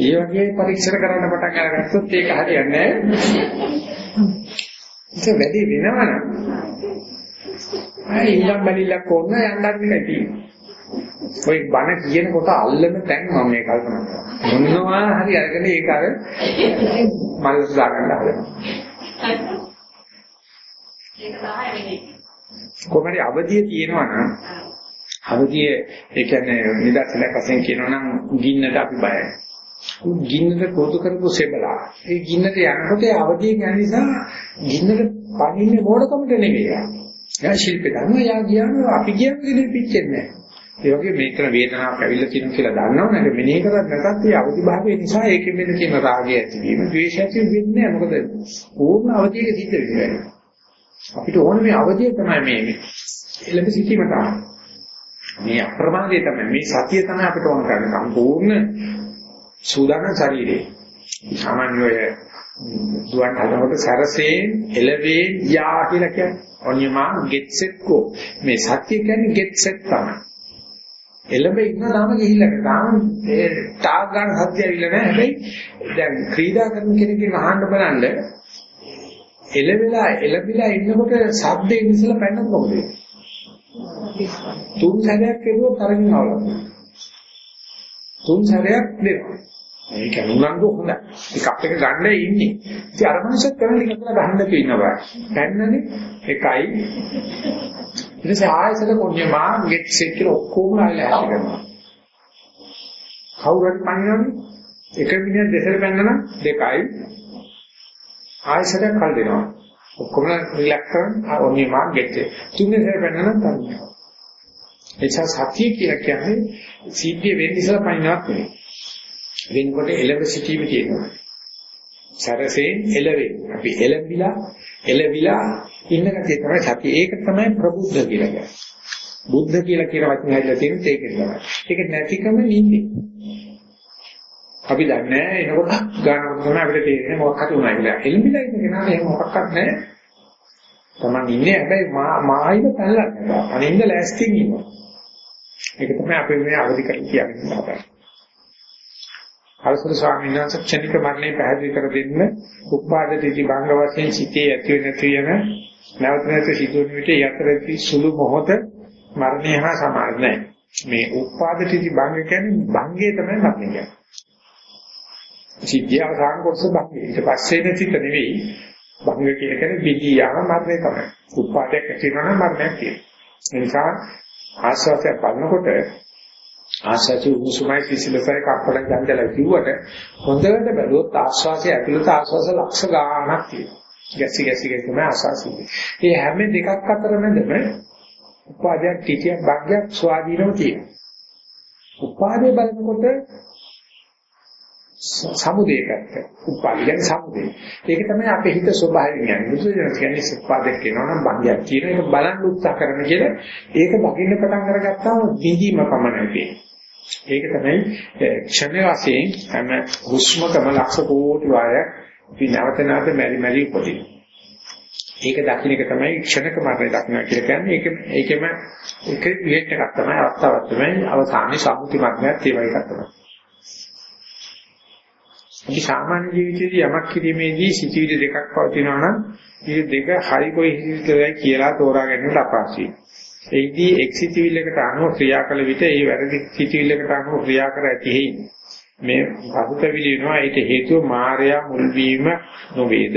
ඒ වගේ පරීක්ෂණ කරන්න පටන් අරගත්තොත් ඒක හරියන්නේ නැහැ. ඒක වැඩි වෙනවනම් අය ඉඳන් බැලිලක් ඕන යන්නත් නැති. ඔය බණ කියන කොට අල්ලන තැන් මම මේ කල්පනා කරා. මොනවා හරි අරගෙන ඒක අර මල් දාගන්න හදනවා. ඒක තමයි. කොහමද අවදිය තියෙනවා නම් අවදිය ඒ කියන්නේ නිදර්ශනයක් වශයෙන් කියනවා නම් ගින්නට අපි බයයි. ගින්නට පොදු කරපු සෙබලා. ඒ ගින්නට යනකොට අවදිය යන නිසා ගින්නට පණින්නේ මොඩකමට නෙවෙයි. එයා ශිල්පේ දන්නවා යා කියන්න අපි කියන්නේ පිච්චෙන්නේ නැහැ. ඒ වගේ මේකන වේදනාවක් ඇවිල්ලා තියෙනවා කියලා දන්නවනේ ඒක මෙනෙහි කරත් නැත්නම් ඒ අවදි භාවය නිසා ඒකෙන් වෙන තියෙන රාගය ඇතිවීම, ද්වේෂය ඇතිවීම වෙන්නේ නැහැ. මොකද පූර්ණ අවදියක සිද්ධ වෙන්නේ. අපිට ඕනේ මේ අවදිය තමයි මේ එළඹ සිටීම තමයි. මේ අප්‍රමාදය තමයි මේ සතිය තමයි අපිට ඕන කරන්නේ. සම්පූර්ණ සූදානම් ශරීරේ. සාමාන්‍යව දුවන් හදනකොට සරසේ එළවේ යා කියලා කියන්නේ. ඔනියමා get set go. මේ සත්‍ය කියන්නේ get set තමයි. එළඹ ඉන්න තාම ගිහිල්ලා තාම ඒ ටාක් ගන්න සත්‍ය ඇවිල්ලා නැහැ. හැබැයි දැන් ක්‍රීඩා කරන කෙනෙක්ගෙන් අහන්න බලන්න එළවෙලා එළබිලා ඉන්නකොට ශබ්දේ ඉස්සලා පැන්නත් මොකද වෙන්නේ? තුන් සැරයක් කෙරුවොත් තරමින් අවලක්. තුන් සැරයක් දෙනවා. ඒක උනන්දු හොඳයි. එකක් එක ගන්න ඉන්නේ. ඉතින් අර මනුස්සයත් කරන ටික කරලා ගහන්න තියෙනවා. පැන්නනේ එකයි. ඊට පස්සේ ආයෙසට කොන්නේ මා ගෙට් සෙට් කියලා ඔක්කොම ආයෙ හැටි කරනවා. කවුරුත් පන්නනනේ එක මිනිහ දෙසර පැන්නනම් දෙකයි. ආයෙසට කල් දෙනවා. ඔක්කොම රිලැක්ස් කරන් ඔන්නේ මා ගෙට් එක. තුන්වෙනි සැරේ පැන්නනම් තමයි. එචා සතිය කියලා කියන්නේ සිද්ධිය වෙන්න ඉස්සලා පයින්නක් නෙවෙයි. වෙනකොට එළඹ සිටීම තියෙනවා. සරසෙන් එළවෙන්නේ. අපි එළඹිලා එළවිලා ඉන්න කතිය තමයි සතිය. ඒක තමයි ප්‍රබුද්ධ කියලා කියන්නේ. බුද්ධ කියලා කියන වචනේ හැදලා තියෙන්නේ ඒක තමයි. ඒක නැතිකම නිින්නේ. අපි දන්නේ එනකොට ගන්නකොට තමයි අපිට තේරෙන්නේ මොකක් හරි උනායි කියලා. එළඹිලා ඉන්න කෙනාට එහෙම මොකක්වත් නැහැ. Taman ඉන්නේ හැබැයි මායිම පැනලා නැහැ. අනින්ද ලෑස්තියෙන් ඉන්නවා. ඒක තමයි අපි මේ අවදි කරලා කියන්නේ අපට. අරසල ස්වාමීන් වහන්සේ ක්ෂණික මරණය පැහැදිලි කර දෙන්න උපාදිතී භංග වශයෙන් සිටේ ඇති වෙන තියෙන නැවත නැවත සිදුවන විට යතරති සුළු මොහොත මරණය හා සමාන නැහැ. මේ උපාදිතී භංග කියන්නේ භංගයේ තමයි මරණය කියන්නේ. සිද්ධිය අවසාන කොටස භංගය. ඊට පස්සේ නැතිත නෙවෙයි භංග කියන්නේ බිදී යාම මරණය තමයි. උපාදයක් ඇති වෙනවා නම් මරණයක් තියෙනවා. ඒ නිසා ආශ්වාසය බලනකොට ආශ්වාසය උණුසුමයි සිසිලසයි කප්පඩ ජංජල කිව්වට හොඳට බැලුවොත් ආශ්වාසය ඇතුළත ආශ්වාස ලක්ෂ ගාණක් තියෙනවා. ගැසි ගැසි ගැසි තමයි ආශ්වාසය. මේ හැම දෙකක් අතර මැදම උපාදයක් ටිකක් භාගයක් ස්වාධීනව තියෙනවා. උපාදේ බලනකොට සමුදේකට උපාදේ කියන්නේ සමුදේ. ඒක තමයි අපේ හිත ස්වභාවයෙන් යන්නේ. බුදුසසුන කියන්නේ උපාදයක් කියනවා නම් භාගයක් කියන එක බලන්න උත්සාහ කරන කියලා ඒක දකින්න පටන් අරගත්තාම විඳීම පමණයි ඒක තමයි ක්ෂණ වශයෙන් හැම හුස්මකම ලක්ෂ කෝටි වාරයක් විනවත නැවත මෙරි මෙරි උපදින. ඒක දකින්න එක තමයි ක්ෂණක මරණය දක්නවා කියලා කියන්නේ. ඒක ඒකෙම එක ඉවෙන්ට් එකක් තමයි අවස්ථාවක් තමයි අවසානයේ සම්මුති මරණයත් ඒ වගේ එකක් තමයි. මේ සාමාන්‍ය ජීවිතයේදී යමක් කිරීමේදී සිතුවිලි දෙකක් පවතිනවා නම් මේ දෙක හරි කොයි හිතේද කියලා තෝරා ගැනීමට අපහසුයි. ඒදී එක් සිතුවිල්ලකට අනුව ක්‍රියා කළ විට ඒ වැරදි සිතුවිල්ලකට අනුව ක්‍රියා කර ඇති හේයි. මේ පසුතැවිලි වෙනවා ඒට හේතුව මායя මුල් වීම නොවේද?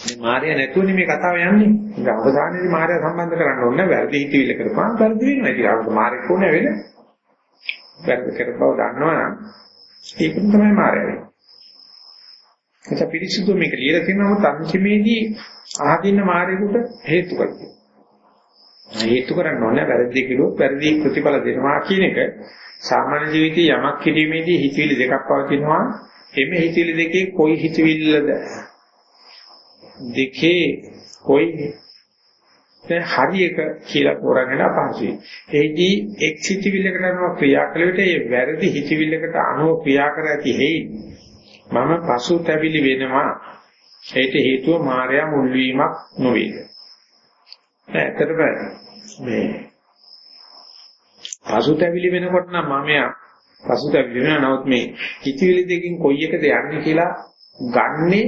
මේ මායя නැතුවනේ මේ කතාව යන්නේ. ඒක අවසානයේදී මායя සම්බන්ධ කරන්න ඕනේ වැරදි හිතවිල්ල කරපුවාම වැරදි වෙනවා. ඒක මායя කොහොම වෙන්නේ? වැරදි කරපුවා දන්නවනම් ඒකම තමයි මායя වෙන්නේ. ඒක පිළිසිදු මේක ලියලා තියෙනවා අන්තිමේදී ආදින්න මායයට හේතු කරගන්න. හේතු කරන්න ඕනේ වැරදි කිලුවොත් වැරදි ප්‍රතිඵල දෙනවා කියන එක සාමාන්‍ය ජීවිතයේ යමක් කිරීමේදී හිතවිලි දෙකක් පවතිනවා. එමෙ හිතවිලි දෙකේ කොයි හිතවිල්ලද දෙකේ කොයි දැන් හරි එක කියලා තෝරාගෙන අපහසුයි. ඒදී එක් හිතවිල්ලකට අනුව ක්‍රියා කළ විට ඒ වැරදි හිතවිල්ලකට අනුව ක්‍රියා කර ඇති හේයි. මම පසුතැවිලි වෙනවා. ඒට හේතුව මායя මුල් වීමක් නොවේද. ඇත්තටම මේ පසුතැවිලි වෙනකොට නම් මමයා පසුතැවිලි වෙනවා. නමුත් මේ හිතවිලි දෙකකින් කොයි එකද යන්නේ කියලා ගන්නේ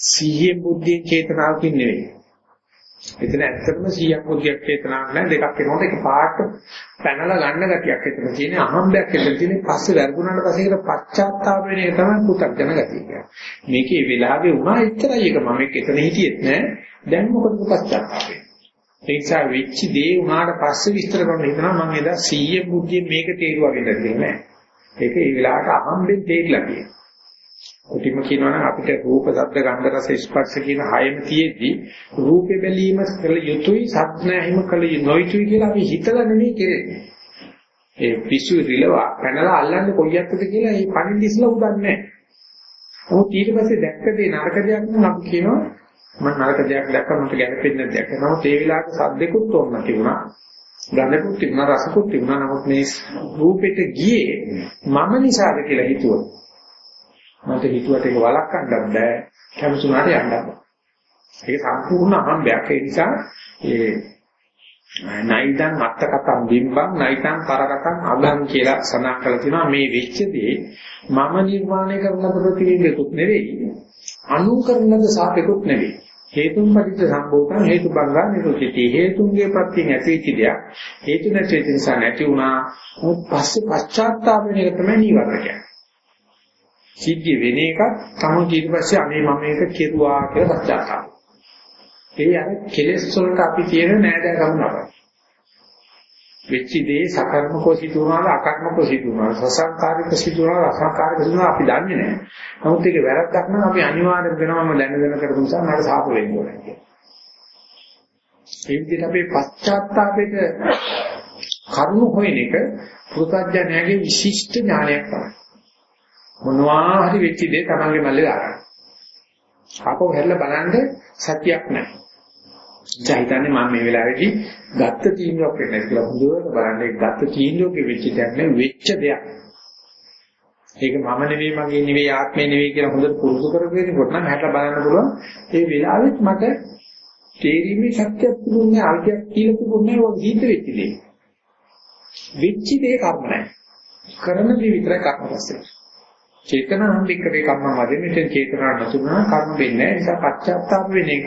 සීයේ බුද්ධිය චේතනාවකින් නෙවෙයි. එතන ඇත්තටම සීයක් බුද්ධියක් චේතනාවක් නෑ දෙකක් වෙනකොට එක පාට පැනලා ගන්න ගතියක් එතන තියෙන අහම්බයක් එතන තියෙන පස්සේ වැරදුනාට පස්සේ ඒකට පශ්චාත්තාප වෙන එක තමයි පුතග්ජන ගතිය කියන්නේ. මේකේ වෙලාවේ වුණා එච්චරයි ඒක මම එතන හිටියෙත් නෑ දැන් මොකටද පශ්චාත්තාප වෙන්නේ? ඒ නිසා වෙච්ච දේ වුණාට පස්සේ විස්තර කරන්න හිතනවා මම එදා සීයේ බුද්ධිය මේක තේරුවාගෙන ඉඳලා නෑ. ඒක ඒ වෙලාවට අහම්බෙන් තේරිලා තියෙනවා. කොටිම කියනවනම් අපිට රූප, ශබ්ද, ගන්ධ, රස, ස්පර්ශ කියන හයම තියෙද්දි රූපේ බැලීම කළ යුතුයි, සත්‍යයම කළ නොයුතුයි කියලා අපි හිතලා නෙමෙයි කෙරෙන්නේ. ඒ පිස්සු රිලවා පැනලා අල්ලන්නේ කොයියක්ද කියලා මේ පණින්න ඉස්සලා උදන්නේ නැහැ. නමුත් ඊට පස්සේ දැක්ක දේ නරක දෙයක් නම් අපි කියනවා මම නරක දෙයක් දැක්කම මට ගැළපෙන්නේ නැහැ දෙයක්. නමුත් ඒ වෙලාවට සද්දෙකුත් ඕන තිබුණා. ගඳකුත් තිබුණා, රසකුත් තිබුණා. නමුත් මේ රූපෙට ගියේ මම නිසාද කියලා හිතුවා. මට හිතුවට ඒක වළක්වන්නත් බෑ. කැමතුනාට යන්නත් බෑ. ඒක සම්පූර්ණ අහම්බයක්. ඒ නිසා ඒ නයිතං අත්තකතං බිම්බං නයිතං පරකතං අගං කියලා සඳහන් කරලා තිනවා මේ වෙච්ච දේ මම නිර්මාණය කරන ප්‍රතිවිඳකුත් නෙවෙයි අනුකරණද සාපේකුත් නෙවෙයි හේතුන් පරිච්ඡ සම්භෝතං හේතු බංගා නිරුද්ධති හේතුන්ගේ ප්‍රත්‍යයෙන් ඇතිවෙච්ච දෙයක් හේතු නැති වෙච්ච නිසා නැති වුණා මොකද පස්සේ පශ්චාත්තාප වෙන එක තමයි නිවර්ණ කියන්නේ සිද්ධිය වෙන එකක් තමයි ඊට පස්සේ අනේ මම මේක කෙරුවා කියලා පශ්චාත්තාප. ඒ අර කෙලෙස් වලට අපි කියන නෑදෑකම නබයි. වෙච්ච දේ සකර්මකෝ සිදුවනවාද අකර්මකෝ සිදුවනවාද සසංකාරික සිදුවනවාද අසංකාරික සිදුවනවාද අපි දන්නේ නැහැ. නමුත් ඒක වැරද්දක් නම් අපි අනිවාර්යෙන් වෙනවම දැන දැන කරපු නිසා මට සාප වෙන්න ඕනේ කියලා. ඒ විදිහට අපේ පශ්චාත්තාපයට කරුණු හොයන එක පුරුතඥයාගේ විශිෂ්ට ඥානයක් තමයි. මොනවා හරි වෙච්ච දේ තමන්ගේ මල්ලේ දාගන්න. ආපහු හැරිලා බලන්න සත්‍යයක් නැහැ. ජීවිතන්නේ මම මේ වෙලාවේදී ගත්ත තීන්දුවක් වෙන්නේ කියලා හොඳට බලන්න ඒ ගත්ත තීන්දුවක වෙච්ච දෙයක් නෙවෙයි වෙච්ච දෙයක්. ඒක මම නෙවෙයි මගේ නෙවෙයි ආත්මේ නෙවෙයි කියලා හොඳට පුරුදු කරගෙනකොට නම් හැටලා බලන්න පුළුවන් ඒ වෙලාවෙත් මට තේරීමේ ශක්තියක් තිබුණේ අල්පයක් කියලා තිබුණේ ඔය ජීවිත වෙච්ච දේ. වෙච්ච දේ කර්ම නැහැ. කරන දේ විතරයි කර්ම රැස්වෙන්නේ. චේතනාම් වික්‍රේ කම්ම වදේ මෙතෙන් චේතනා නැතුණා කර්ම වෙන්නේ නැහැ. ඒ නිසා පශ්චාත්තාප වෙන එක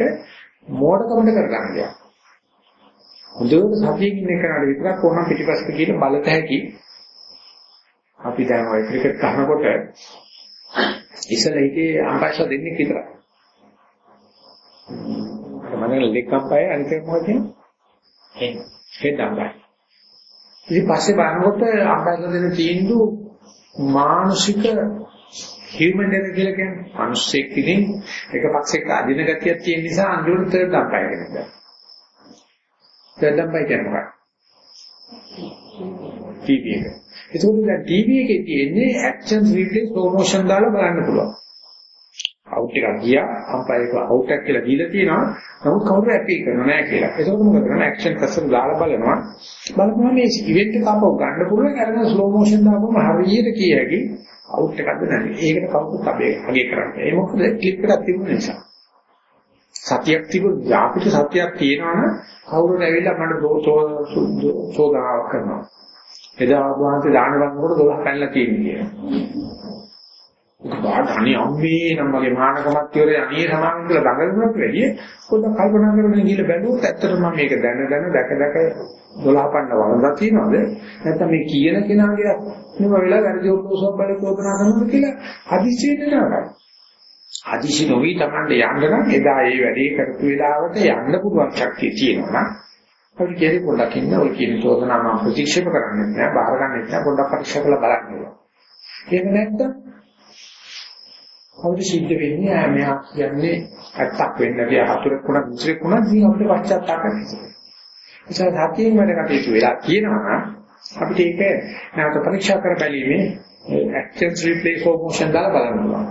මෝඩකමකට කරගන්න දෙයක්. හොඳට සතියකින් ඉන්න කෙනාට විතරක් ඕන පිටිපස්සට ගිහින් බලත හැකි. අපි දැන් ඔය ක්‍රිකට් ගහනකොට ඉස්සෙල්ලා හිතේ අම්පයර්ස් දෙන්නෙක් විතරයි. මම ලෙග් අම්පයර් අනිත් මොකද කියන්නේ? Head umpire. ඉතින් පස්සේ බලනකොට අම්පයර්ස් දෙන්න තීන්දුව මානසික හියුමන් එරර් කියලා කියන්නේ මිනිස්සෙක් ඉතින් එක පක්ෂයක අදින ගතියක් තියෙන නිසා අන්තිමට තර්ඩ් අම්පයර් කෙනෙක් ගන්නවා. තර්ඩ් අම්පයර් කියන්නේ මොකක්ද? ටීවී එක. ඒකෝද දැන් ටීවී එකේ තියෙන්නේ ඇක්ෂන් රීප්ලේ ස්ලෝ මොෂන් දාලා බලන්න පුළුවන්. අවුට් එකක් ගියා අම්පයර් එක අවුට් එකක් කියලා දීලා තියෙනවා. නමුත් කවුරු ඇපී කරනව නැහැ කියලා. ඒකෝද මොකද කරන්නේ? ඇක්ෂන් කස්සන් දාලා බලනවා. බලපුවම මේ ඉවෙන්ට් එක අපව ගන්න පුළුවන් අරගෙන ස්ලෝ මොෂන් දාපුවම හරියට කිය හැකි අවුට් එකක්ද නැන්නේ. ඒකට කවුරුත් අපේ අගේ කරන්නේ. ඒ මොකද ක්ලිප් එකක් තිබුණ නිසා. සතියක් තිබුණ අපිට සතියක් තියෙනවනම් කවුරුත් ඇවිල්ලා මට සෝදාවක් කරනවා. එදා වහන්සේ දාන වන්නකොට 12 පැනලා තියෙනවා. බාධානි අම්මේ නම් වගේ මානකමත් ඉවරේ අනේ සමාන කියලා දඟලනකොට වැඩිය පොඩ්ඩක් කල්පනා කරගෙන ගිහලා බැලුවොත් ඇත්තටම මම මේක දැන දැන දැක දැක 12 පන්න වරදක් තියනවද නැත්නම් මේ කියන කෙනාගේ නෙව වෙලා වැරදි ඔප්පෝසක් බල කෝපනා කරනවද කියලා හදිසියෙ නෑ හදිසි නොවි Tamande යන්න නම් එදා ඒ වැඩේ කරපු වෙලාවට යන්න පුළුවන් ශක්තිය තියෙනවා නම් අපි කියන්නේ පොඩ්ඩක් ඉන්න ඔය කියන චෝදනා මම ප්‍රතික්ෂේප කරන්නේ නැහැ බාර ගන්නෙ නැහැ පොඩ්ඩක් පරීක්ෂා කරලා බලන්න ඕන. එහෙම නැත්නම් අපිට සිද්ධ වෙන්නේ ආ මෙයා කියන්නේ ඇත්තක් වෙන්න ගිය හතුරෙක් වුණා මුචරෙක් වුණා දී අපිට පශ්චාත්තාප වෙනවා. ඒ නිසා සතියෙන් වැඩ කටයුතු වෙලා තියෙනවා අපිට ඒක නැවත පරීක්ෂා කර බැලීමේ actions replace for motion දාලා බලන්න පුළුවන්.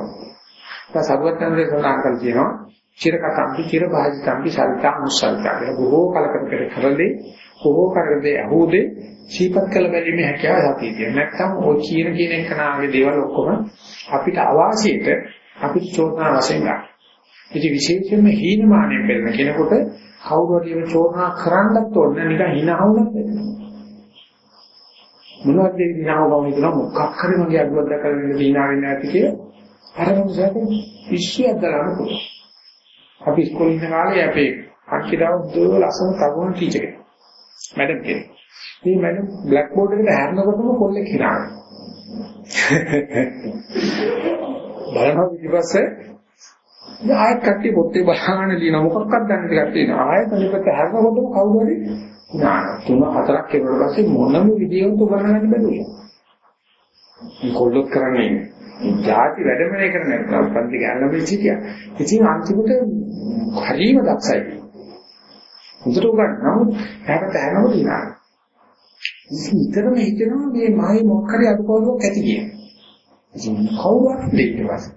ඒක සර්වඥාන්සේ සඳහන් කර තියෙනවා චිරකතම්පි චිර භාජිතම්පි සල්තා මුසල්තා. ඒක බොහෝ කලකට පෙර කරලදී බොහෝ කරදේ අහුදේ සීපත් කළ බැලීමේ හැකියාව සතිය තියෙනවා. නැත්නම් ඔය කියන කියන එක නාගේ දේවල් ඔක්කොම අපිට අවාසියට අපිට චෝදනා වශයෙන් ගන්න. ඉතින් විශේෂයෙන්ම හීනමානයෙන් පෙළෙන කෙනෙකුට කවුරු හරි මේ චෝදනා කරන්නත් ඕන නිකන් hina වුණත් මොනවද මේ hina වුණා හිතන මොකක් හරි මගේ අඩුවක් දැකලා ඉන්න hina වෙන්නේ නැති කියලා අර මොකද ඉස්සියක් දාලා පුළුවන්. අපි ඉස්කෝලේ ඉන්න කාලේ අපේ අක්කිදාව දුර ලස්සන තරුණ ටීචර් කෙනෙක්. මැඩම් කෙනෙක්. මේ මැඩම් බ්ලැක් බෝඩ් එකට හැරෙනකොටම කොල්ලෙක් හිනානවා. බලනවා ඊපස්සේ ආයෙත් කට්ටිය පොත්තේ බලහාන ලියන මොකක්වත් දන්නේ නැති කට්ටිය නේ ආයෙත් අනිපත හැරෙනකොටම කවුරු හරි නාන තුන හතරක් කෙරුවට පස්සේ මොනම විදියෙන්ද උගන්නන්න බැලුවා මේ කොල්ලොත් කරන්නේ ಜಾති වැඩමනේ කරන්නේ. පන්ති ගන්න බෑ සිටියා. ඉතින් අන්තිමට හරිම දක්ෂයි. හොඳට උගන්න නමුත් හැමත හැමෝම දිනා ඉතින් ඊතරම හිතනවා මේ මායි මොකක් හරි අඩුපාඩුවක් ඇති කියලා ඉතින් කවුරුත් දෙන්න පස්සේ.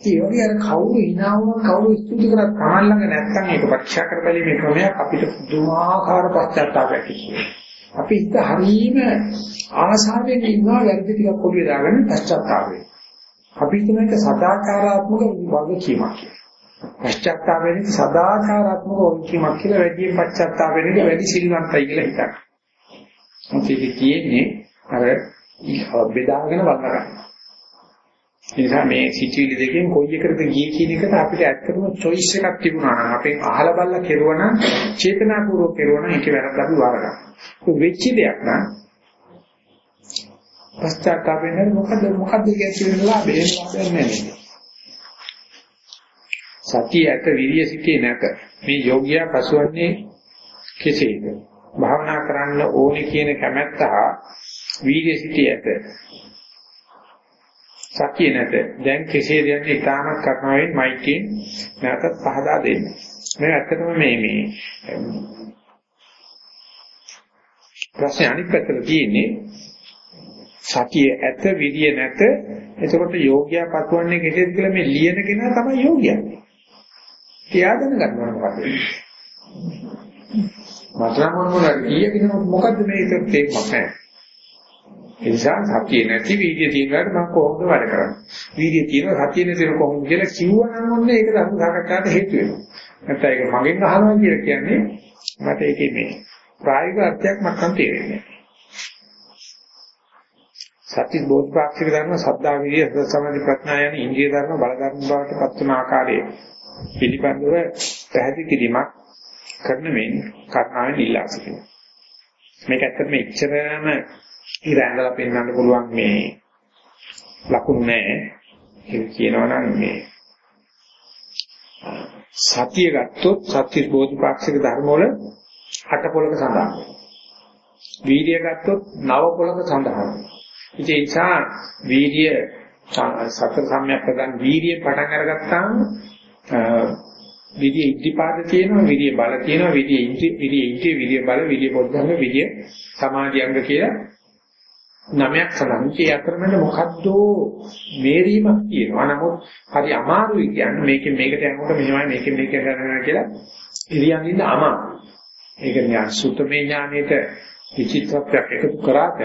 ඒ වගේ අර කවුරු hina වුණා කවුරු ස්තුති කරත් Taman ළඟ නැත්තම් ඒක පරීක්ෂා කරබැලීමේ ක්‍රමයක් අපිට පුදුමාකාර පශ්චාත්තාපයක් තියෙනවා. අපි හිත හරීම ආසාවෙන් ඉන්නවා වැරදි ටිකක් පොඩි දාගෙන පශ්චාත්තාප අපි හිතන එක සදාචාරාත්මක වගකීමක් කියලා. පශ්චාත්තාප වෙන්නේ සදාචාරාත්මක වගකීමක් කියලා වැඩි පශ්චාත්තාප වෙන්නේ වැඩි සිල්වන්තයි කියලා හිතනවා. මොකද ඒක කියන්නේ අර බෙදාගෙන වල්ලා ගන්න. ඒ නිසා මේ සිචිලි දෙකෙන් කොයි එකකටද ගියේ කියන එකට අපිට ඇත්තටම choice එකක් තිබුණා නම් අපෙන් අහලා බලලා කෙරුවා නම් චේතනාපූර්වක කෙරුවා නම් ඒක වැරද්ද අපි වාර ගන්න. ඒක වෙච්ච දෙයක් නම් පශ්චාත්තාපයෙන් මොකද මොකද කියන ලාභය ලාභයක් නැහැ. සතිය ඇත විරිය සිටේ නැත. මේ යෝගියා පසුවන්නේ කෙසේද? භාවනා කරන්න ඕනේ කියන කැමැත්ත හා වීර්ය සිටී ඇත. සතිය නැත. දැන් කෙසේද යන්නේ ඊටමත් කරනවෙන් මයිකෙන් නැවතත් පහදා දෙන්න. මේ ඇත්තටම මේ මේ ප්‍රශ්නේ අනිත් පැත්තට තියෙන්නේ සතිය ඇත විරිය නැත එතකොට යෝග්‍යයා පතුවන්නේ කෙසේද කියලා මේ ලියන කෙනා තමයි යෝග්‍යයා. තියාගෙන ගන්නවා මොකද? මතරම් මොනවා කීයකින් මොකද්ද මේක තේරුමක් නැහැ. ඒ නිසා සතිය නැති වීර්යය තියෙනවාට මම කොහොමද වැඩ කරන්නේ? වීර්යය තියෙනවා සතිය නැතිව කොහොමද කියලා කිව්වනම් ඔන්න ඒක ධර්ම සාකච්ඡාවට හේතු වෙනවා. නැත්නම් ඒක මගෙන් අහනවා කියලා කියන්නේ මට ඒකේ මේ ප්‍රායෝගික අර්ථයක් මට්ටම් තේරෙන්නේ සත්‍ය බෝධපාක්ෂික ධර්ම සද්ධා විරිය සමාධි ප්‍රඥා යන ඉන්ද්‍රිය ධර්ම බල ධර්ම බවට පත් වන ආකාරයේ පිළිබඳව පැහැදිලි කිරීමක් කරන මෙන් කර්ණාවෙන් ඉල්ලා සිටිනවා. මේක ඇත්තටම එච්චරම ඉර ඇඳලා පෙන්වන්න පුළුවන් මේ ලකුණු නැහැ. ඒක කියනවා නම් මේ සතිය ගත්තොත් සත්‍ය බෝධිපාක්ෂික ධර්ම වල අට පොලක සඳහන්. වීර්ය ගත්තොත් නව පොලක සඳහන්. ඒ නිසා වීර්ය සතර සම්‍යක් ප්‍රදාන වීර්ය පටන් අරගත්තාම විරිය ඉද්ධිපාද තියෙනවා විරිය බල තියෙනවා විරිය ඉද්ධි විරිය ඉද්ධි විරිය බල විරිය පොද්ධංග විරිය සමාධි අංග කියලා නමයක් සඳහන්. ඒ අතරමැද මොකද්ද මේරීමක් තියෙනවා. නමුත් හරි අමාරුයි කියන්නේ මේකෙන් මේකට යනකොට මෙහෙමයි මේකෙන් මේකට යනවා කියලා ඉරියන් ඉන්න අමාරුයි. ඒක ඥාන සුත්තමේ ඥානෙට විචිත්‍රත්වයක් එකතු කරාට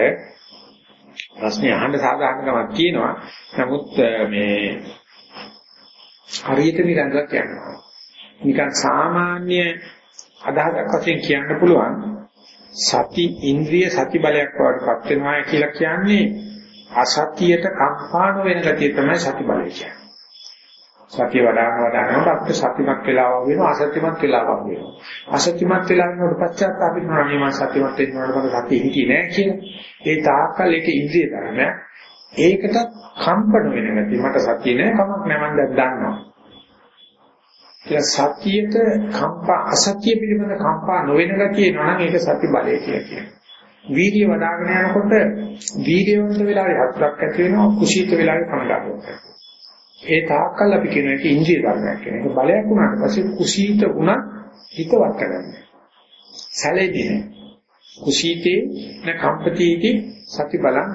ප්‍රශ්නේ අහන්න සාධාරණකමක් තියෙනවා. නමුත් මේ හරියට නිරන්තරයක් යනවා. නිකන් සාමාන්‍ය අදහසක් වශයෙන් කියන්න පුළුවන් සති ඉන්ද්‍රිය සති බලයක් වඩපත් වෙනවා කියලා කියන්නේ අසතියට කම්පාණ වෙන ගතිය තමයි සති බලය කියන්නේ. සතිය වඩාන වඩානකොට අපිට සතිමත් වෙලාවක් වෙනවා අසතිමත් වෙලාවක් වෙනවා. අසතිමත් වෙලාවකට පශ්චාත්තාප වෙනවා නම් මම සතිමත් වෙනකොට මට සතිය හිටියේ නෑ කියන. ඒ තාක්කල් ඒක ඉන්ද්‍රිය ධර්මය. ඒකට කම්පණ වෙන ගතිය මට සතිය නෑ කමක් නෑ මම දැන් දන්නවා. ඒ සතියට කම්පා අසතිය පිළිබඳ කම්පා නොවන ගතිය නනම් ඒක සති බලය කියලා කියනවා. වීර්ය වඩ아가න යනකොට වීර්යවන්ත වෙලාවේ හතරක් ඇති වෙනවා කුසීත වෙලාවේ කනගාටුවක් ඒ තාක්කල් අපි කියන එක ඉන්ද්‍රිය ධර්මයක් කියන එක බලයක් වුණාට පස්සේ කුසීත වුණා හිතවත් කරගන්න. සැලෙන්නේ නැහැ. කුසීතේ න කම්පතිති සති බලං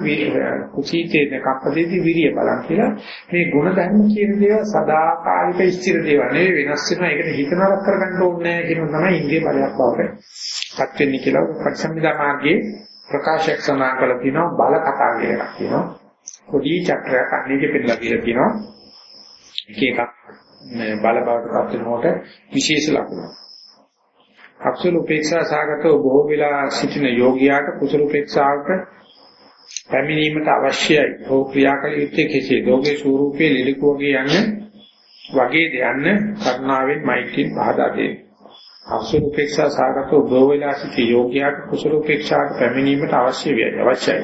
කුසීතේ න කම්පතිති විරිය බලං කියලා. මේ ගුණ ධර්ම කියන දේවල් සදාකාලික ස්ථිර දේවල් නෙවෙයි වෙනස් වෙනවා. ඒකට හිත නරක කරගන්න ඕනේ නැහැ කියන තමයි ඉන්ද්‍රිය බලයක් බවට පත් වෙන්නේ කියලා. පරිසම්මිදා මාර්ගයේ ප්‍රකාශයක් සඳහන් කරලා තියෙනවා. බල කතා කියලා කියනවා පොඩි චක්‍රයක් අන්නේක පෙන්නලා කියලා කියනවා එක එකක් බල බවට පත් වෙනකොට විශේෂ ලක්ෂණ. අකුසල උපේක්ෂා සාගතව බොහෝ වෙලා සිටින යෝගියාට කුසල උපේක්ෂාවට පැමිණීමට අවශ්‍යයි. ඕ ක්‍රියාකල යුත්තේ කෙසේ? ලෝකේ ස්වરૂපයේ ලිලිකු වගේ යන්න වගේ දෙයන්න කරුණාවෙන් මෛත්‍රියෙන් පහදා දෙන්න. අකුසල උපේක්ෂා සාගතව බොහෝ වෙලා සිටින යෝගියාට කුසල උපේක්ෂාවට පැමිණීමට අවශ්‍ය වෙයි. අවශ්‍යයි.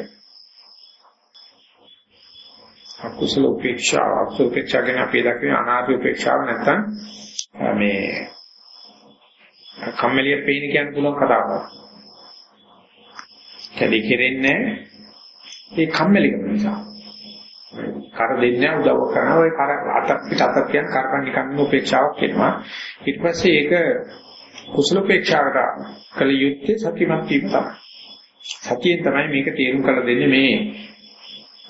අකුසල උපේක්ෂා අකුසල උපේක්ෂා ගැන අපි දක්වන අනාත්ම උපේක්ෂාව නැත්තම් මේ කම්මැලිය පේන කියන්න පුළුවන් කතාවක්. කැලේ කෙරෙන්නේ ඒ කම්මැලිකම නිසා. කර දෙන්නේ උදව් කරනවා ඒ කර අතක් පිට අතක් කියන කරපන් නිකන් උපේක්ෂාවක් වෙනවා. ඊට පස්සේ ඒක කුසල උපේක්ෂාවට කල යුත්තේ සතිමත් වීම තමයි. සතියෙන් තමයි මේක තේරුම් කරලා දෙන්නේ මේ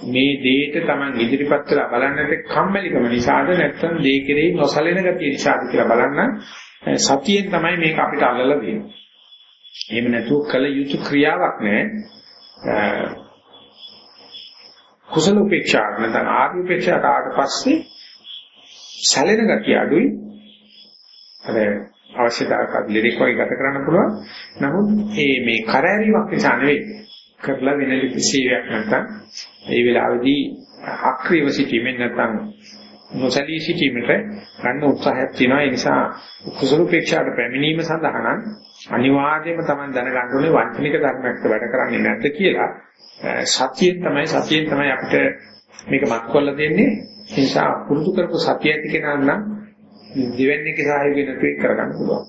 මේ දෙයට Taman ඉදිරිපත් කරලා බලන්නට කම්මැලිකම නිසාද නැත්නම් දේ කෙරෙහි නොසලෙන ගතිය නිසාද කියලා බලන්න සතියෙන් තමයි මේක අපිට අල්ලලා දෙන්නේ. එහෙම නැතුව කල යුතු ක්‍රියාවක් නෑ. කුසල උපේක්ෂා නැත්නම් ආර්ය උපේක්ෂාට ආවට පස්සේ සැලෙන ගතිය අඩුයි. අර අවශ්‍යතාවක ලිරික් වගේ ගත කරන්න පුළුවන්. නමුත් මේ මේ කරෑරීමක් නිසා නෙවෙයි. කරලා වෙන ලිපිසීයක් නැත්නම් ඒ වෙලාවේදී අක්‍රීය සිටීමෙන් නැත්නම් නොසලී සිටීමට ගන්න උත්සාහයක් තියෙනවා ඒ නිසා කුසල උපේක්ෂාට පැමිණීම සඳහා නම් අනිවාර්යයෙන්ම Taman දැනගන්න ඕනේ වංචනික ධර්මයකට වැඩ කරන්නේ නැද්ද කියලා. සතියෙන් තමයි සතියෙන් තමයි අපිට මේක මත් කරලා දෙන්නේ. ඒ නිසා පුරුදු කරපු සතිය ඇති කෙනා නම් දෙවන්නේගේ සහයෝගය නැතුව ඒක කරගන්න පුළුවන්.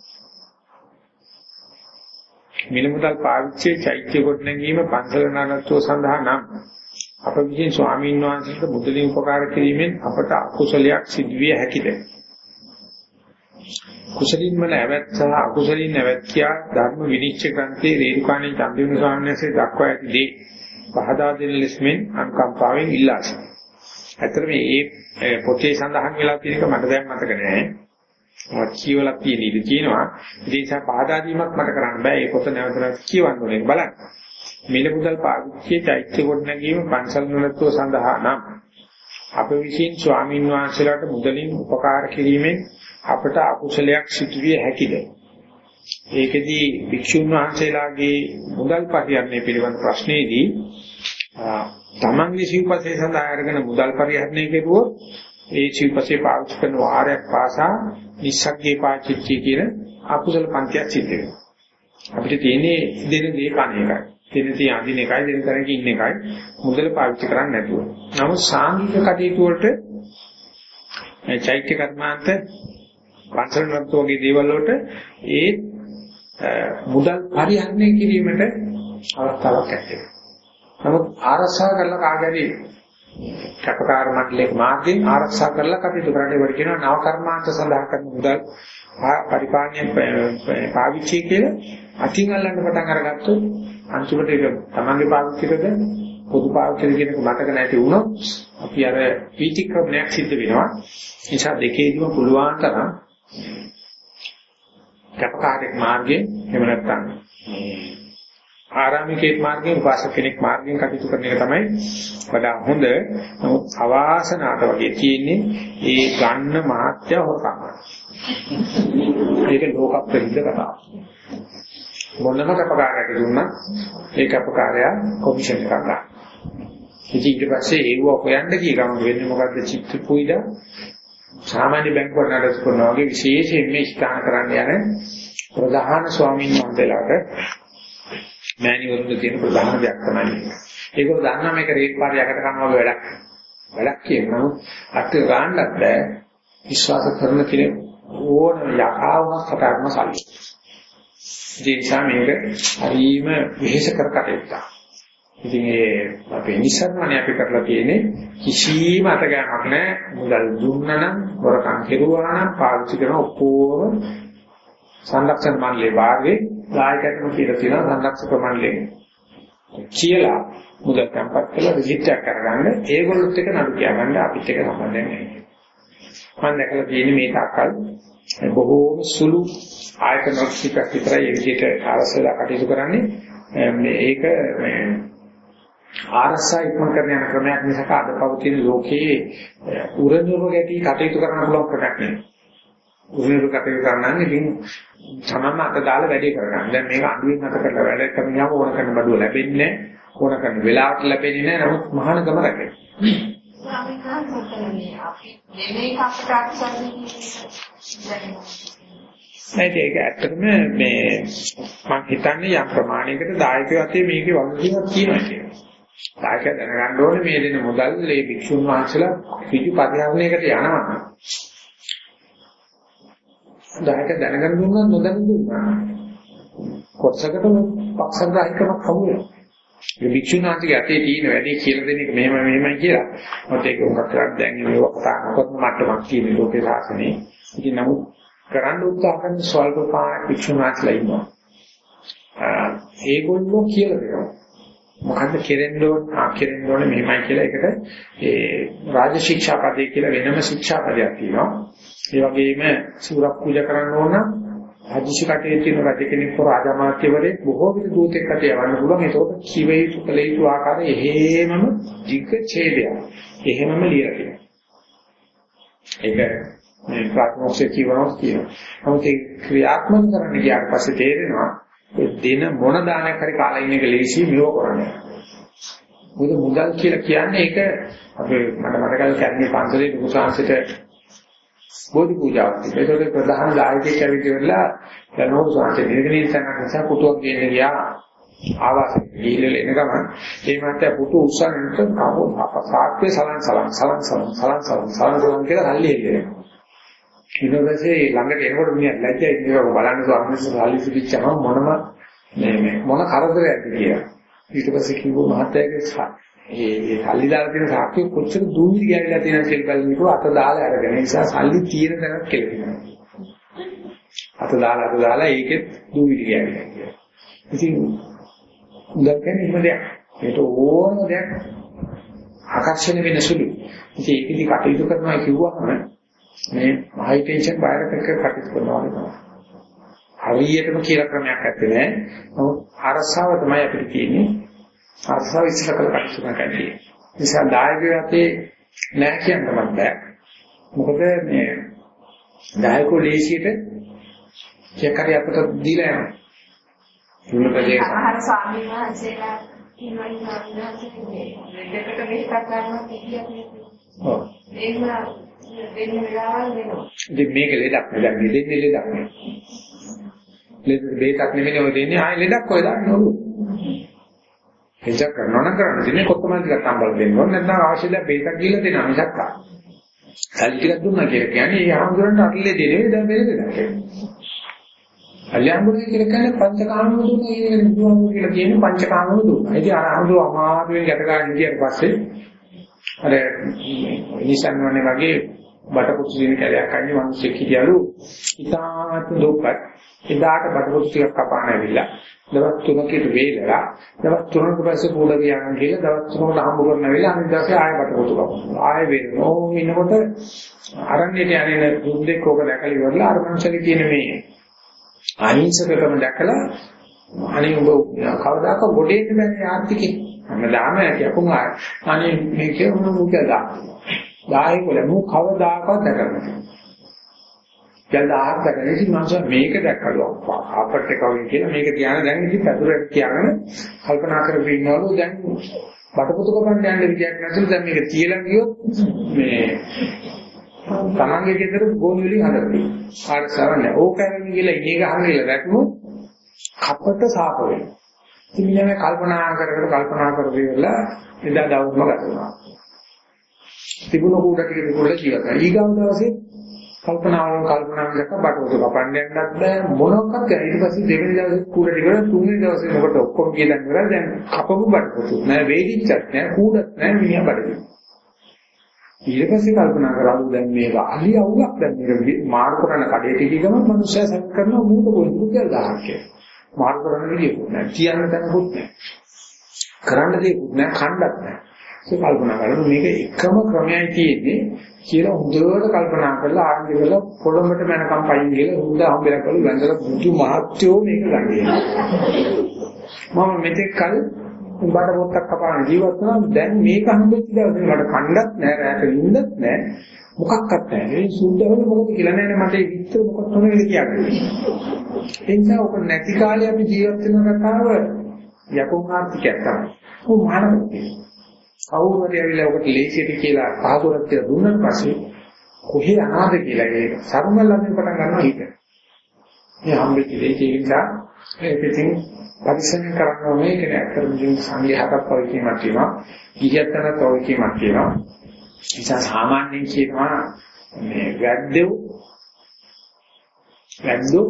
මිලමුදල් පාවිච්චි චෛත්‍ය කොට නැගීම පන්සල නානත්ව සඳහා නම් අප විසින් ස්වාමීන් වහන්සේට මුදලින් උපකාර කිරීමෙන් අපට අකුසලයක් සිදුවිය හැකිද? කුසලින්ම නැවැත් සහ අකුසලින් නැවැත් කියා ධර්ම විනිශ්චය ග්‍රන්ථයේ රේරුකාණී චන්දිවින ස්වාමීන් වහන්සේ දක්වා ඇති දේ පහදා දෙන ලෙසමින් අනුකම්පාවෙන් ඉල්ලා සිටිනවා. ඇත්තට මේ පොතේ සඳහන් වෙලා තියෙන එක මට දැන් මතක නෑ. මම කියවලා තියෙන ඉඳී කියනවා. ඒ නිසා පහදා දීමක් මට කරන්න බෑ. ඒ පොත නැවත නැවත කියවන්න ඕනේ බලන්න. මිල මුදල් පාවිච්චියේ චෛත්‍ය කොට නැගීම පන්සල් වලත්ව සඳහා නම් අප විසින් ස්වාමින් වහන්සේලාට මුදලින් උපකාර කිරීමෙන් අපට අකුසලයක් සිදුවිය හැකිද? ඒකෙදී භික්ෂුන් වහන්සේලාගේ මුදල් පරිහරණය පිළිබඳ ප්‍රශ්නේදී තමන්ගේ සිව්පසේ සඳහා අරගෙන මුදල් පරිහරණය කෙරුවොත් ඒ සිව්පසේ පාවිච්චි කරන වාරයක් පාසා නිස්සග්ගේ පාචිච්චි කියන අකුසල පන්තියක් සිද්ධ වෙනවා. අපිට තියෙන්නේ දෙන දේ කණ එකයි. දෙනදී අඳින එකයි දෙන තරක ඉන්න එකයි මුදල පාවිච්චි කරන්නේ නැතුව. නමුත් සාංගික කටයුතු වලට මේ චෛත්‍ය කර්මාන්ත පන්සල් නත් වගේ දේවල් වලට ඒ මුදල් පරිහරණය කිරීමට අවස්ථාවක් ඇත්තේ. නමුත් ආරක්ෂා කරලා කාගරි කපකාර මණ්ඩලයක මාර්ගයෙන් ආරක්ෂා කරලා කටයුතු කරන්න ඒවට කියනවා නව කර්මාන්ත සඳහා කරන මුදල් පරිපාලනය පාවිච්චි කියලා අතින් අල්ලන්න පටන් අරගත්තොත් අන්තිමට ඒක තමන්ගේ පාවිච්චිකද පොදු පාවිච්චිද කියන එක මතක නැති වුණොත් අපි අර වීතික්‍රමණයක් සිද්ධ වෙනවා. නිසා දෙකේදීම පුළුවන් තරම් කපකාරක මාර්ගයෙන් එහෙම නැත්නම් ආරාමිකේ මාර්ගයෙන් උපාසක කෙනෙක් මාර්ගයෙන් කටයුතු කරන එක තමයි වඩා හොඳ. නමුත් අවාසනාවට වගේ තියෙන්නේ ඒ ගන්න මහත්ය හොරකම්. ඒක ලෝක ප්‍රසිද්ධ කතාවක්. මොනම කපකාරයෙක් දුන්නත් ඒ කපකාරයා කොමිෂන් එකක් ගන්නවා. ඉතින් ඊට පස්සේ ඒව හොයන්න ගිය ගමන් වෙන්නේ මොකද්ද චිත්ත කුයිදා සාමාන්‍ය බැංකුවක නඩත්තු කරනවා වගේ විශේෂයෙන් මේ ස්ථාන කරන්න යන ප්‍රධාන ස්වාමීන් වහන්සේලාට මෑණිවරුන්ගේ තියෙන ප්‍රධාන දෙයක් තමයි. ඒකෝ දන්නා මේක රේත් පාරයකට කරනවා වගේ වැඩක්. වැඩක් කියනවා අත් ගන්නත් බෑ. විශ්වාස කරන කෙනෙක් ඕන යකාවම කතාවම සල්ලි. ඒ නිසා මේක හරිම වෙහෙස කර කටයුත්තක්. ඉතින් ඒ අපේ නිසරණනේ අපි කරලා තියෙන්නේ කිසිම අතගාමක් නැහැ. මුදල් දුන්නා නම් වරකම් කෙරුවා නම් පාවිච්චි කරන ඔක්කොම සංරක්ෂණ මණ්ඩලයේ භාගයේ ගායකයන්ම කියලා තියෙනවා සංරක්ෂක මණ්ඩලයෙන් කියලා මුදල් තැන්පත් කරලා රෙජිස්ටර් කරගන්න ඒගොල්ලොත් එක නඩු කියවන්න අපිත් එක සම්බන්ධයක් නැහැ. මම දැකලා තියෙන්නේ මේ තාක්කල් බොහෝම සුළු ආයතන ටිකක් විතරයි ඒ විදිහට අවශ්‍යලා කටයුතු කරන්නේ මේක මේ ආරසා ඉක්මන් කරන යන ක්‍රමයක් මිසක අද පවතින ලෝකයේ උරදුර ගැටි කටයුතු කරන්න පුළුවන් ක්‍රමයක් නෙවෙයි. උරදුර කටයුතු කරනවා ඉතින් තමම අත දාලා වැඩේ කරගන්න. දැන් මේක අඩුවෙන් අත කරලා වැඩ කරනවාම ඕන කරන බඩුව ලැබෙන්නේ ඕන කරන වෙලාවට ලැබෙන්නේ නැහැ. නමුත් මහානගම රැකේ. ස්වාමීන් වහන්සේ අපි නෙමෙයි අපට අත්සන්නේ නැත්නම් ඒක ඇත්තටම මේ මම හිතන්නේ යම් ප්‍රමාණයකට දායකයෝ අතේ මේකේ වගකීමක් තියෙනවා කියලා. දායකය දැනගන්න ඕනේ මේ දෙන මුදල් මේ භික්ෂුන් වහන්සේලා කිසි පරිහරණයකට යනවා. දායක දැනගන්න දුන්නා නොදැන දුන්නා. කොටසකට පක්ෂග්‍රාහීකමක් හමු වෙනවා. ඒ භික්ෂුන් වහන්සේගේ අතේ තියෙන වැඩේ කියලා දෙන එක මෙහෙම මෙහෙමයි කියලා. මොකද ඒක උඟක් කරලා දැන් මේ වක්තා කොත් මට්ටමක් තියෙන ලෝකේ සාසනේ. ඉතින් නමුත් කරන්න උත්සාහ කරන ස්වල්ප පාන භික්ෂුන් වහන්සේලා ඉන්නවා. ඒගොල්ලෝ කියලා දෙනවා. මොකද්ද කෙරෙන්න ඕන ආ කෙරෙන්න ඕනේ මෙහෙමයි කියලා එකට ඒ රාජ ශික්ෂා පදේ කියලා වෙනම ශික්ෂා පදයක් තියෙනවා. ඒ වගේම සූරක් පූජා කරන්න ඕන හදිසි කටේ තියෙන රජ කෙනෙක් හෝ රාජමාත්‍යවරයෙක් බොහෝ විට දූතෙක් අතේ යවන්න පුළුවන්. ඒකෝට කිව යුතු කළ යුතු ආකාරය එහෙමම ධික ඡේදයක්. එහෙමම ලියලා තියෙනවා. ඒක මේ ප්‍රාත්මෝක්ෂේ කියවනවා කියනවා. නමුත් ඒ ක්‍රියාත්මක කරන්න ගියාට පස්සේ තේරෙනවා දින මොන දානයක් හරි කාලා ඉන්න එක ලේසි මෙව කරන්නේ. මොකද මුදල් කියලා කියන්නේ ඒක අපේ මට මතකයි කැන්නේ පන්සලේ දුසාංශයට බෝධි පූජාවක් තිබෙනවා. ඒකට ප්‍රධාන දායකයෙක් ඇවිත්ලා යනෝ සාංශේ නිර්ගණී සංඝ නිසා කුටුවක් දෙන්න ගියා. ආවාසෙ ගිහිල්ලා එන ගමන් ඒ මාත්‍ය පුතු උස්සන්නට කවෝ අපසාක්කේ සලන් සලන් සලන් සලන් සලන් සලන් සලන් කියලා හල්ලි එන්නේ. ඊළඟට ළඟට එනකොට මිනිහා ලැජ්ජයි ඉන්නවා බලන්න ස්වාමීන් වහන්සේ සිටිච්චම මොනම මේ මේ මොන කරදරයක්ද කියලා. ඊට පස්සේ කිව්ව මහත්තයාගේ ඒ ඒ සල්ලි දාලා තියෙන සාක්ෂි කොච්චර දූවිලි ගෑවිලා තියෙනවද කියලා බලනකොට අත දාලා අරගෙන ඒ නිසා සල්ලි තියෙන තැනක් කෙලෙනවා. අත දාලා අත දාලා ඒකෙත් දූවිලි ගෑවිලා කියනවා. ඉතින් උදකෙන් එහෙම දෙයක්. ඒක ඕනම දෙයක් ආකර්ෂණය වෙන සුළු. ඉතින් ඒකෙදි කටයුතු කරනවා කිව්වහම මේ හයි ටෙන්ෂන් එක කටයුතු කරනවා වෙනවා. හරියටම කියලා ක්‍රමයක් නැත්තේ නෑ. නමුත් අරසාව තමයි අපිට තියෙන්නේ. අරසාව ඉස්සර කළ කටයුතු කරන්නේ. නිසා දායකයෝ අතේ නෑ කියන්නවත් බෑ. මොකද මේ දායකෝ ලේසියට චෙක්කරි අපට දීලා යනවා. ප්‍රදේශ සමහර ස්වාමීන් වහන්සේලා කියනවා ඉන්නවා දෙකට මෙහෙට ගන්නවා කියක් නෙවෙයි. ඔව්. එහෙම වෙන වෙලාවල් වෙනවා. ඉතින් මේක ලෙඩක් නෑ. දැන් මෙදෙන්නේ ලෙඩක් නෑ. ලෙඩ බේතක් නෙමෙයි ඔය දෙන්නේ ආයෙ ලෙඩක් ඔය දාන්න ඕන. එච්චර කරනවා නම් කරන්න දෙන්නේ කොත්තමල් ටිකක් අම්බල දෙන්න ඕන නැත්නම් අවශ්‍ය දැන් බේතක් දීලා දෙනවා මිසක් ආ. සල්ලි ටිකක් දුන්නා කියලා කියන්නේ ඒ ආන්දරන්ට අල්ලේ දෙන්නේ දැන් වෙන දෙයක්. අල්ලම්බුනේ කියලා කියන්නේ පංචකාමව දුන්නා කියන බුදුහාමුදුරුවෝ කියලා කියන්නේ පංචකාමව දුන්නා. ඉතින් අර ආන්දරෝ අමාරුවෙන් යට ගන්න ගියට පස්සේ අර නිසන්වනේ වගේ බටකුතු දින කැලයක් අන්නේ මිනිස්සෙක් හිටියලු. ඉතාමත් දුක්පත් එදාට බටකොටු ටිකක් කපාන ඇවිල්ලා දවස් තුනකට වේලලා දවස් තුනකට පස්සේ කූඩ ගියාන් කියලා දවස් තුනකට හම්බ කරන වෙලාව අනිත් දවසේ ආයෙ බටකොටු කපනවා. ආයෙ වෙනවා ඕම ඉන්නකොට අරණ්‍යයට යන්නේ දුද්දෙක් ඕක දැකලා ඉවරලා අර මනුස්සගේ තියෙන මේ අහිංසකකම දැකලා අනේ ඔබ කවදාක ගොඩේ ඉන්න බැරි ආර්ථිකේ. හැමදාම යකුන් ආය අනේ මේක උණු මුකලා දායි කොල මු කවදාකවත් දැකලා නැහැ දැන් ආහාරයෙන් ඉතින් මම මේක දැක්කලු ආපට් එක වගේ කියලා මේක තියාන දැන් ඉතින් පැතුරට තියාගෙන කල්පනා කරගෙන ඉන්නවලු දැන් බටපොතු කපන්න යන්න විදියක් නැතුව දැන් මේක තියලා ගියොත් මේ තමන්ගේ ගෙදර ගෝලි වලින් හදලා ආරසාවක් නැහැ. ඕකෙන් ගිහලා ඉනේ ගහන කියලා වැටුනොත් කපට සාප වෙනවා. ඉතින් මේ කල්පනා කර කර කල්පනා කර ඉවරලා එදා දවල්ම ගත වෙනවා. තිබුණ කූඩ ටික තිබුණා ජීවත් වෙනවා. ඊගාව දවසේ කල්පනාවන් කල්පනා කරක බටවතු කපන්න යන්නත් බෑ මොනක්වත් ඊට පස්සේ දෙවෙනි දවසේ කූඩ ටික තුන්වෙනි දවසේ මොකට ඔක්කොම ගිය දැන් ඉවරයි දැන් කපපු බටවතු නෑ වේදිච්චත් නෑ කූඩත් නෑ මිනිහා බඩේ. ඊට පස්සේ කල්පනා කරා දැන් මේක අලි අවුලක් දැන් මේක මාර් කරන කඩේට ගිහම මිනිස්සයා සැක කරනවා මූට පොඩි කියලා දාහක් කියලා. මාර්ග කරන්න විදියකුත් නැහැ. කියන්න තැනකුත් නැහැ. කරන්න දෙයක්කුත් නැහැ, කණ්ඩක් නැහැ. ඒක කල්පනා කරලා මේක එකම ක්‍රමයයි තියෙන්නේ කියලා හොඳට කල්පනා කරලා ආරම්භ කරලා පොළොමට මනකම් පයින් ගිහලා හුඳ හම්බෙලා කරලා වැඳලා බුදු මහත්යෝ මේක ගන්නේ. මම මෙතෙක් කල උඹට පොත්තක් කපාන ජීවත් වුණා දැන් මේක හම්බෙච්ච දවසේ මට කණ්ඩක් නැහැ රැට වින්දත් නැහැ මොකක්වත් නැහැ. මේ සුද්ධවල මොකද කියලා නෑනේ මට ඒ විතර මොකක්ද මොනවද කියන්නේ. ඒ නිසා ඔක නැති කාලේ අපි ජීවත් වෙන රටාව යකුන් ආර්ථිකයක් තමයි. ਉਹ මානවකේ. කවුරුහරි ඇවිල්ලා ඔකට ලේසියට කියලා පහසුවක් කියලා දුන්නාට පස්සේ කොහේ අනාද කියලා ඒක සරුමල්ලෙන් පටන් ගන්නවා හිත. මේ හම්බෙච්ච දේ ඒ නිසා ඒක ඉතින් පරිස්සම් කරන්න ඕනේ ඒක නෑ. අතරමින් සංඝයාටත් ඔය කීමක් තියෙනවා. ගිහියන්ටත් ඔය කීමක් තියෙනවා. නිසා සාමාන්‍යයෙන් කියනවා මේ වැද්දෝ වැද්දෝ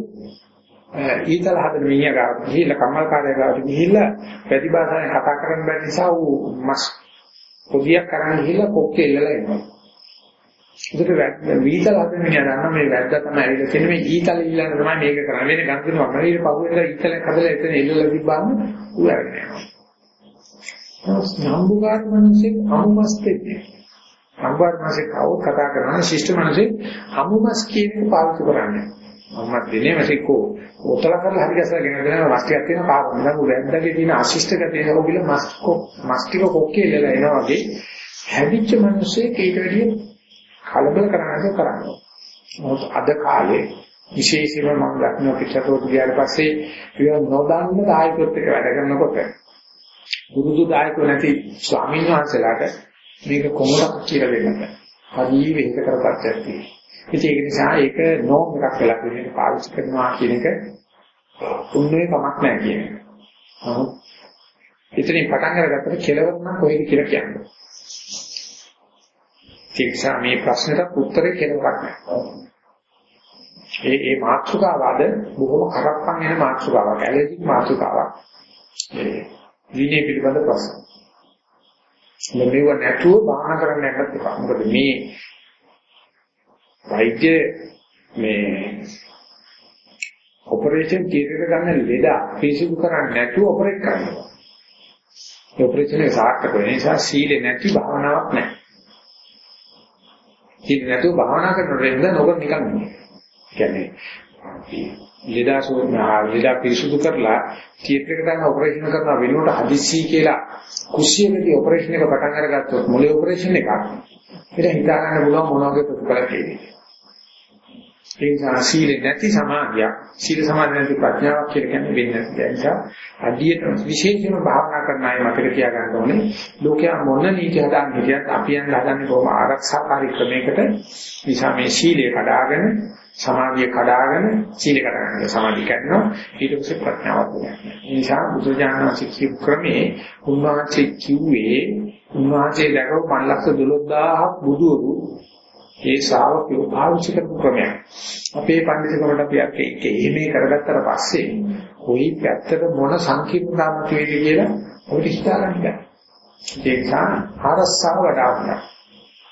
ඊතල හදන මිනිහා ගාව ගිහිල්ලා කම්මල්කාරය ගාවට ගිහිල්ලා ප්‍රතිභාෂාවෙන් කතා කරන්න බැරි නිසා ඌ මස් පොදියක් කරන් ගිහිල්ලා කොක්කේ ඉල්ලලා එනවා. ඒකට වීතල හදන මිනිහා දන්නා මේ වැද්දා තමයි ඇවිල්ලා තියෙන්නේ මේ ඊතල ඉල්ලන්න තමයි මේක කරන්නේ. වෙන ගන්දිනවා මම ඊට පහුවෙලා ඊතලයක් හදලා එතන ඉල්ලලා තිබ්බාම ඌ ඇරගෙන යනවා. සම්බුගාර මිනිස්සෙක් අමුමස් දෙන්නේ. අම්බාර මාසේ කවුත් කතා කරනවා ශිෂ්ට මනසේ අමුමස් කියන එක පාවිච්චි කරන්නේ. මම දිනේ මාසෙකෝ ඔතල කරලා හරි ගැසලා ගෙන දෙනවා මස් ටිකක් තියෙන කාර් මම වැද්දාගේ තියෙන අශිෂ්ට ගතිය හොගිල මස් කො මස් ටික කොක්කේ ඉලලා එනවා වගේ හැදිච්ච මිනිස්සේ කීට වැඩිය කලබල කරන්නේ කරන්නේ. මොකද අද කාලේ විශේෂයෙන්ම මම දක්න පිටරට ගියාට පස්සේ ඒ නොදන්න දායකත්වයක වැඩ කරනකොට පුරුදු දායකව නැති ස්වාමීන් වහන්සේලාට මේක කොහොමද කියලා දෙන්න බෑ. හරි වෙහෙස කරපත්තක් තියෙනවා. ඉතින් ඒක නිසා ඒක නෝම් එකක් වෙලා කියන පාවිච්චි කරනවා කියන එක උන්නේ කමක් නැහැ කියන එක. නමුත් ඉතින් පටන් අරගත්තට කෙලවර නම් කොහෙද කියලා කියන්නේ. ඒ නිසා මේ ප්‍රශ්නෙට උත්තරේ කෙලවරක් නැහැ. ඒ ඒ මාතෘකාවද බොහොම කරප්පන් වෙන මාතෘකාවක්. ඇලර්ජික් මාතෘකාවක්. ඒ විනය පිළිබඳ ප්‍රශ්න. මෙව නැතුව බාහන කරන්න යන්නත් එපා. මොකද මේ වෛද්‍ය මේ ඔපරේෂන් තියටර් ගන්න ලෙඩ පිසිදු කරන්නේ නැතුව ඔපරේට් කරනවා. ඒ ඔපරේෂන් එක සාර්ථක වෙන නිසා සීලේ නැති භාවනාවක් නැහැ. සීල නැතුව භාවනා කරනකොට ඉඳන් නොකර නිකන් නෙමෙයි. කියන්නේ ලෙඩාසෝනා ලෙඩා පිරිසුදු කරලා තියටර් එකට ගන්න ඔපරේෂන් කරන වෙනුවට හදිස්සි කියලා කුස්සියේදී ඔපරේෂන් එක පටන් අරගත්තොත් මොලේ ඔපරේෂන් එකක් ඒක හිතා ගන්න පුළුවන් මොන වගේ ප්‍රතිඵලයක් එන්නේ. ඒ නිසා සීල නැති සමාධිය සීල සමාධිය නැති ප්‍රඥාවක් කියලා කියන්නේ වෙන්නේ නැහැ. ඒ නිසා අඩියට විශේෂයෙන්ම භාවනා කරන අය මතක තියාගන්න ඕනේ ලෝකයා මොන නීති හදාන්න හිටියත් අපි යන හදන්නේ කොහොම ආරක්ෂාකාරී ක්‍රමයකට නිසා මේ සීලය කඩාගෙන සමාධිය කඩාගෙන සීල කඩාගෙන සමාධිය කඩනවා ඊට පස්සේ ප්‍රඥාවක් වෙනවා. ඒ නිසා බුදුජානක කිව් ක්‍රමේ උන්වහන්සේ කිව්වේ උන්වහන්සේ දැකපු 512000ක් බුදුවරු ඒ ශ්‍රාවකයෝ පාවිච්චි කරපු ක්‍රමයක්. අපේ පඬිතුකමට අපි අත් ඒක එහෙමේ කරගත්තට පස්සේ කොයි පැත්තට මොන සංකීර්ණතාවක් වේද කියලා අපිට හිතා ගන්න බැහැ. ඒ නිසා ආරස්සාව වඩා හොඳයි.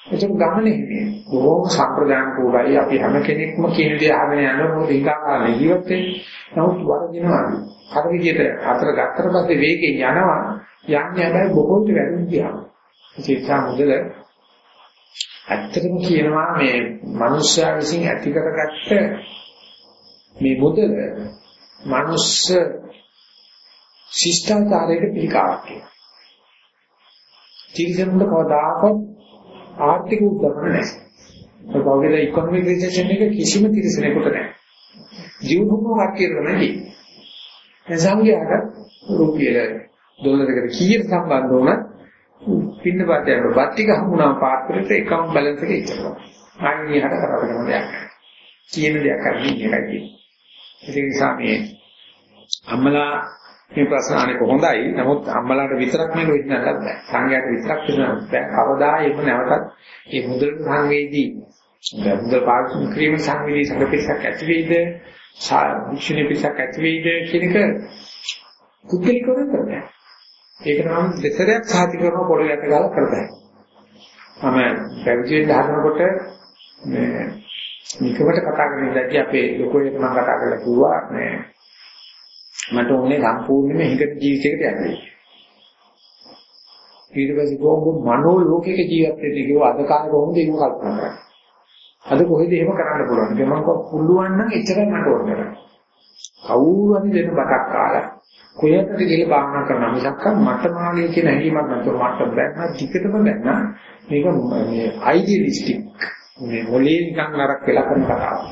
ඒක ගමනේ ඉන්නේ. බොහොම සම්ප්‍රදාන කෝලයි අපි හැම කෙනෙක්ම කියන දේ අහගෙන යනවා මොකද ඊගාකාල ජීවත් වෙන්නේ. නමුත් වරදිනවා. අර විදිහට අතර ගත්තට පස්සේ වේගෙන් යනවා. යන්නේ හැබැයි බොහෝ විට වැඩි ගියා. ඒ නිසා මුදල ඇත්තටම කියනවා මේ මිනිස්යා විසින් ඇති කරගත්ත මේ මුදල මනුස්ස ශිෂ්ටාචාරයේ පිළිකාවක් කියලා. තිරිසනුන්ට කවදාකවත් ආර්ථික උද්දමන නැහැ. ඒ වගේ ඉකොනොමික් රිසෙෂන් එක කිසිම තිරිසනෙකුට නැහැ. ජීවුණු කට්ටියට තමයි. ඒ සංගයකට රුපියල ඩොලරයකට කීයට සම්බන්ධ වුණත් පින්න පාතේ යන බත් ටික හම්බුනා පාත්‍රෙට එකම බැලන්ස් එක ඉච්චනවා. ආන්නේ හට කරගෙන දෙයක්. කියන දෙයක් කරන්නේ එකයි. ඒ නිසා මේ අම්මලා මේ ප්‍රශ්න අනේ කොහොඳයි. නමුත් අම්මලාට විතරක් මේක විශ්නන්නත් බෑ. සංඝයාට විතරක් විශ්නන්නත් බෑ. කවදා ඒක නැවතත් මේ මුදල් සංවේදී මුදල් පාවිච්චි කිරීම සංවේදී සංකප්පයක් ඇති වෙයිද? භික්ෂුණී පිටක් ඇති වෙයිද කියන එක පුද්ගලිකව කරන්නේ. ඒක නම් දෙසරයක් සාති කරන පොළ යට ගාලා කරතයි. මම පැවිදි වෙන්න හදනකොට මේ නිකවට කතා කරන ඉඳි අපේ ලොකෝයෙක් මම කතා කරලා කිව්වා මේ මට ඕනේ සම්පූර්ණයෙන්ම හිඟට ජීවිතයකට යන්න. ඊට පස්සේ කොහොමද මනෝ ලෝකයක ජීවත් වෙන්නේ කියලා අද කාලේ කොහොමද ඒක කල්පනා කරන්නේ. අද කොහෙද එහෙම කරන්න පුළුවන්. මම කව පුළුවන් නම් එච්චරයි මට ඕන කරන්නේ. කවුරු හරි දෙන බතක් කාලා කොහෙටද ගිහලා භාවනා කරන මිසක් මට මාගේ කියන හැඟීමක් නැතුව මට බැන්න ටිකටම බැන්න මේක මේ අයිඩියලිස්ටික් මේ මොලේ නිකන් නරක වෙලා කරන කතාවක්.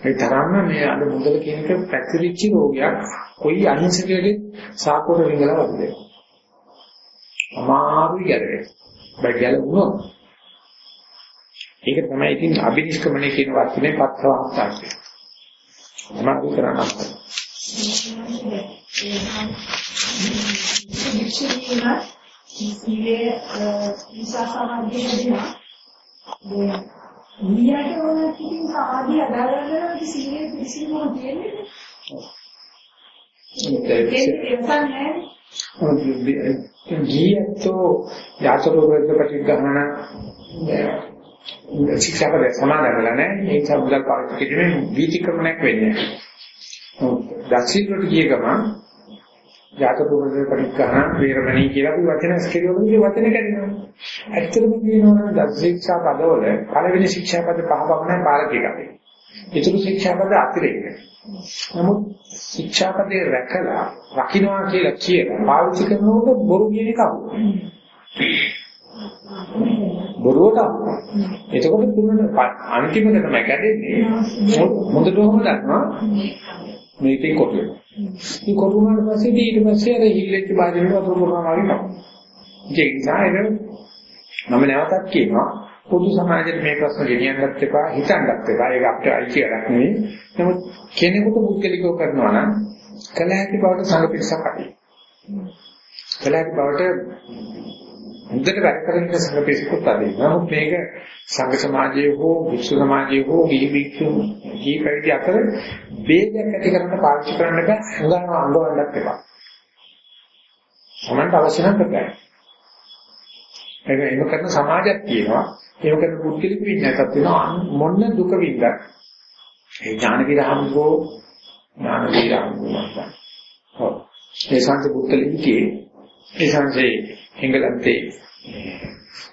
ඒ තරම්ම මේ අද මුදල කියන එක පැතිරිච්ච රෝගයක් කොයි අහිංසකයෙක් සාකෝර විඳලා වගේ. අමාරුයි ගැලවෙන්නේ. බයි ගැලවුණොත් ඒක තමයි ඉතින් අබිනිෂ්ක්‍මණය කියන වචනේ පත්‍රවාක්තාර්ථය. අමාරු කරන්නේ. සීලේ විශ්වාසාවදී දෙනවා. නියට ඕන කිසිම සමාධිය අදාළවද සීලේ පිළිසිනම තියෙන්නේ? ඒක ගියතෝ යාතරෝගත ප්‍රතිග්‍රහණ ශික්ෂාපද සමාදන් වෙලා නැහැ ඒ නිසා මුදල් පාවිච්චි කිරීමෙන් වීතික්‍රමණයක් වෙන්නේ දක්ෂිණ වලට ගිය ගමන් ජාතකෝපද පරිග්‍රහණ වේරමණී කියලා අපි වචන ස්කේලවල මේ වචන කැඩෙනවා. ඇත්තටම කියනවා නම් දක්ෂික්ෂා පදවල පළවෙනි ශික්ෂා පද පහ පාලකේ ගන්නේ ඒතුළු ශික්ෂා පද අතිරේක නමුත් ශික්ෂා පදේ රැකලා රකින්නවා කියලා කියන පාවිච්චි කරනකොට බොරු කියන එක බොරුවට එතකොට තුනට අන්තිමට තමයි කැඩෙන්නේ. හොඳටම දන්නවා මේකේ කොට වෙනවා. මේ කොට වුණාට පස්සේ ඊට පස්සේ අර හිල්ලෙච්ච බාජනේ වතුර පුරනවා වගේ තමයි. ඒ නිසා ඒක මම නැවතත් කියනවා පොදු සමාජයේ මේ ප්‍රශ්න ගෙනියන්නත් එපා හිතන්නත් එපා. ඒක අපිට අයිතියක් නෙවෙයි. නමුත් කෙනෙකුට පුද්ගලිකව කරනවා නම් කල හැකි බවට සංග පිටසක් අටි. කල හැකි බවට හොඳට වැඩ කරන සංඝ පිරිසකුත් අද නමුත් මේක සංඝ සමාජයේ හෝ විශ්ව සමාජයේ හෝ ගිහි වික්ෂු ගිහි පැවිදි අතර ભેදයක් ඇති කරන්න පාවිච්චි කරන්න බෑ හංගනවා අඟවන්නත් එපා. සමන්ට අවශ්‍ය නම් කරගන්න. ඒක එහෙම කරන සමාජයක් තියෙනවා. ඒක කරන පුද්ගලික විඤ්ඤාතක් තියෙනවා. මොන දුක විඳ ඒ ඥාන විරහම්කෝ ඥාන විරහම්කෝ ඔව්. ඒ සංඝ පුද්ගලිකයේ ඒ සංසේ එංගලන්තේ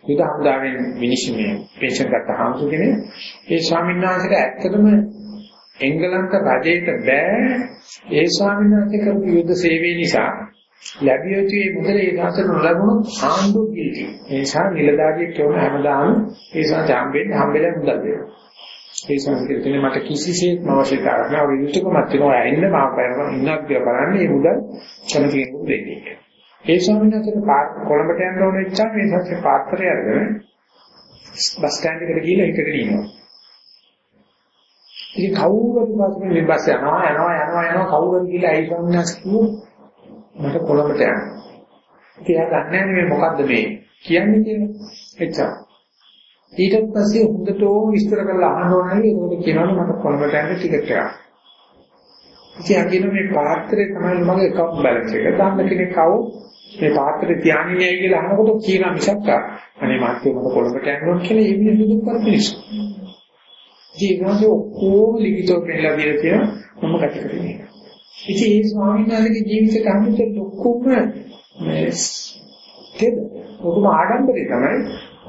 යුද හමුදාවෙන් මිනිස්සු මේ පෙන්ෂන් ගත්ත හාමුදුර කෙනෙක් ඒ ස්වාමීන් වහන්සේට ඇත්තටම එංගලන්ත රජයට බෑ ඒ ස්වාමීන් වහන්සේ කරපු යුද සේවය නිසා ලැබිය යුතු මේ මුදල ඒ දාසට නොලැබුණොත් ආණ්ඩුව කිලිටි. ඒ නිසා නිලධාරියෙක් කියන හැමදාම ඒ සංස හම්බෙන්නේ හම්බෙලා මුදල් දෙනවා. ඒ සංස්කෘතියේ මට කිසිසේත්ම අවශ්‍යතාවයක් නැහැ. ඔය යුතුයකමත් තියෙනවා. එන්න මම බලන්න ඉන්නක් කියලා බලන්නේ මේ මුදල් කැමති කෙනෙකුට දෙන්නේ. ඒ ස්වාමීන් වහන්සේට කොළඹට යන්න ඕන ඉච්චා මේ සත්‍ය පාත්‍රය අරගෙන බස් ස්ටෑන්ඩ් එකට ගිහලා හිටගෙන ඉන්නවා. ඉතින් කවුරුත් වාසනේ මේ බස් යනවා යනවා යනවා යනවා කවුරුත් ගිහලා ඒ ස්වාමීන් වහන්සේ කිව්වෝ මට කොළඹට යන්න. කියලා ගන්න මේ මොකද්ද මේ කියන්නේ කියලා. එච්චා. ඊට පස්සේ හොඳටම විස්තර කරලා අහන්න ඕනේ ඒකට කියනවනේ මට කොළඹට යන්න ටිකට් එකක්. ඉතින් අකින මේ පාත්‍රය තමයි මගේ කප් බැලන්ස් එක. දාන්න කෙනෙක් ආවොත් මේ පාත්‍රය තියාගෙන යයි කියලා අහනකොට කියන මිසක් අනේ මාත්‍ය මට කොළඹට යන්න ඕන කියලා ඒ විදිහට දුක් කරපිනිස්. ජීවිතේ ඔක්කොම ලිඛිතව පෙන්නලා දීලා තියෙන මම ගත කරන්නේ. ඉතින් ඒ ස්වාමීන් වහන්සේගේ ජීවිතේ කම්පිට ඔක්කොම මේ තේද ඔක්කොම ආඩම්බරේ තමයි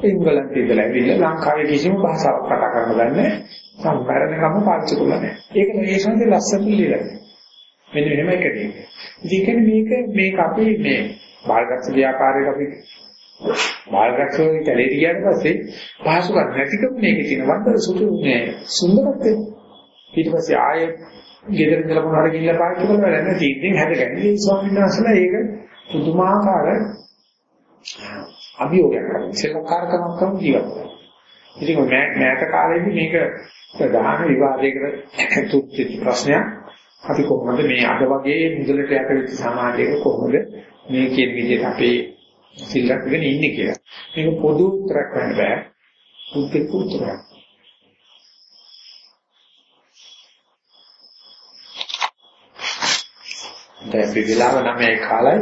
එංගලන්තේ ඉඳලා ඇවිල්ලා ලංකාවේ කිසිම භාෂාවක් කතා කරන්න දන්නේ සම්පරණකම පාවිච්චි කරලා නැහැ. ඒක මේ සංදේ ලස්සන ලියලා. මෙන්න මෙහෙම එකදී. ඉතින් මේක මේක අපි මේ බාලගත ව්‍යාපාරයක අපි බාලගතෝ කැලේට ගියාට පස්සේ පහසුකම් නැතිකම මේකේ තියෙන වන්දන සුදු නේ සුන්දරත්වය. ඊට පස්සේ ආයෙ ගෙදර ඉඳලා මොනවාර ගිහිල්ලා පාවිච්චි කරලා නැත්නම් තීන්දුවෙන් හැදගන්නේ. මේ ස්වාමීන් වහන්සේලා ඒක පුදුමාකාර අභියෝගයක් කරනවා. සෙල්ලක්කාරකමක් කරන ජීවත් වෙනවා. ඉතින් මේ මෑත කාලේදී මේක ප්‍රධාන විවාදයකට තුච්ච ප්‍රශ්නයක්. අපි කොහොමද මේ අද වගේ මුදලට යට වෙච්ච සමාජයක කොහොමද මේ කියන විදිහට අපේ සිල්ලක් වෙගෙන ඉන්නේ කියලා. මේක පොදු උත්තරයක් වෙන්න බෑ. බුද්ධ උත්තරයක්. දැන් අපි වෙලාව 9යි කාලයි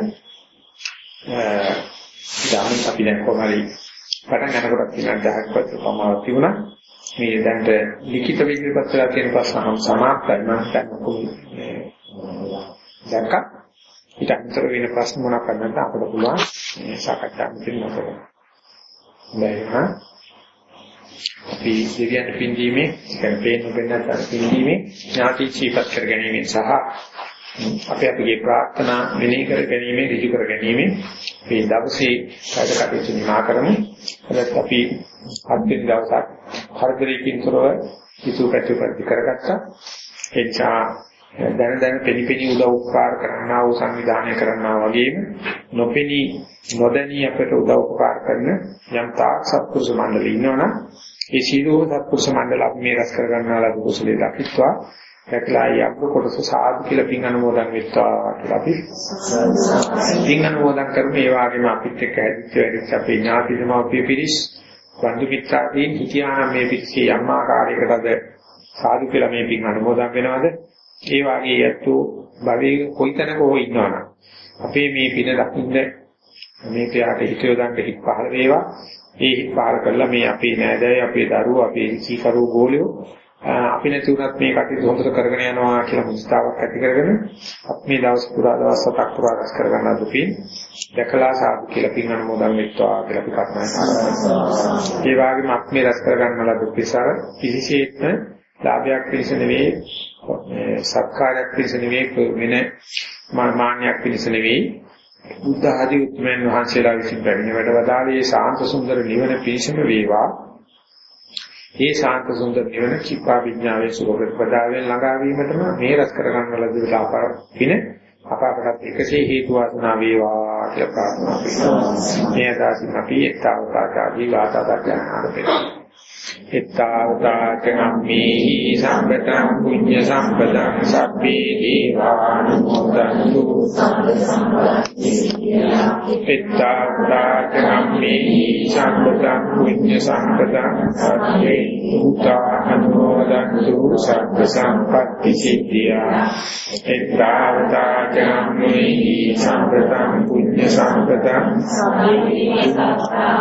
දාන අපි දැන් කොහමරි පටන් ගන්නකොට තියෙන 10ක් වගේ ප්‍රමාණයක් තිබුණා මේ දැන්ට ලිඛිත විදිහට වෙලා තියෙන ප්‍රශ්න හම් සමාප්තයි මම හිතන්නේ දැක්කා. ඊට අතර වෙන ප්‍රශ්න මොනවක් කරන්නද අපිට පුළුවන් මේ සාකච්ඡා කරන්න ඕනේ බැහැ අපි දෙවියන් පින්දීමේ කැම්පේන් වෙනත් පින්දීමේ ඥාති චීපත් කර ගැනීම සහ අපි අපගේ ප්‍රාර්ථනා මෙනෙහි කර ගැනීම ඍජු කර ගැනීම මේ දවසේ කායද කටයුතු නිමා කරමු. එතත් අපි හත් වෙනි දවසක් හර්ධරයකින් තොරව කිසු පැතිපත්ති කරගත්තා. එචා දැන දැන පෙනිපෙනි උදව් උපකාර කරන්නා වූ සංවිධානය කරන්නා වගේම නොපෙනී නොදැනී අපට උදව් උපකාර කරන යම් තාක් සත්පුරුෂ මණ්ඩල ඉන්නවනම් ඒ සීලෝ සත්පුරුෂ මණ්ඩල අපි මේ රැස් කරගන්නා ලද කුසලයේ දකිත්වා. දැකලා යක්ක කොටස සාදු කියලා පින් අනුමෝදන් වෙත්වා කියලා අපි පින් අනුමෝදන් කරමු. ඒ වගේම අපිත් එක්ක හැදිච්ච වැඩිච්ච අපේ ඥාති සමාපිය පිරිස් බන්දු මිත්‍රාදීන් හිතියානම් මේ පිරිසේ යම් ආකාරයකටද සාදු කියලා මේ පින් අනුමෝදන් වෙනවද? ඒ වගේ යැත්තු භවයේ කොයිතැනක හෝ ඉන්නවනම් අපේ මේ පින දකින්න මේ පියාට හිත යොදන්න හිත් පහළ වේවා. ඒ හිත් පහළ කරලා මේ අපේ නෑදෑය අපේ දරුවෝ අපේ සීකරු ගෝලියෝ අපි නැති වුණත් මේ කටයුතු හොඳට කරගෙන යනවා කියලා මුස්තාවක් ඇති කරගෙන අපි මේ දවස් පුරා දවස් හතක් පුරා රැස් කරගන්න දුකින් දැකලා සාදු කියලා පින් අනුමෝදන් වෙත්වා කියලා අපි කර්මය කරනවා. ඒ වගේම අපි මේ රැස් කරගන්න ලද දුක්සාර කිසිසේත්ම ලාභයක් පිණිස නෙවෙයි සත්කාරයක් පිණිස නෙවෙයි වෙන මාන්නයක් පිණිස නෙවෙයි බුද්ධ ආදී උත්මයන් වහන්සේලා විසින් පැමිණ වැඩ වදාළේ ශාන්ත සුන්දර නිවන පිණිසම වේවා ඒ ශාන්ත සුන්දර නිවන කිපා විඥාවේ සුභපදාවෙන් ළඟා වීමටම මේ රස කරගන්න ලද විලාප පින අපාපකට එකසේ හේතු වාසනා වේවා කියලා ප්‍රාර්ථනා කරනවා. මේ දාසින් අපි ඒතාවතාකාදී වාතාවරණ කරනවා. එත්තාවතාචනම්මේහි සම්පතං පුඤ්ඤ සම්පතං සබ්බේ දීවානුමෝදන්තු. එත්තාවතාචනම්මේහි සම්පතං පුඤ්ඤ සම්පතං සබ්බේ උතානුමෝදන්තු සබ්බ සම්පත්ති සිද්ධියා. එත්තාවතාචනම්මේහි සම්පතං පුඤ්ඤ සම්පතං සබ්බේ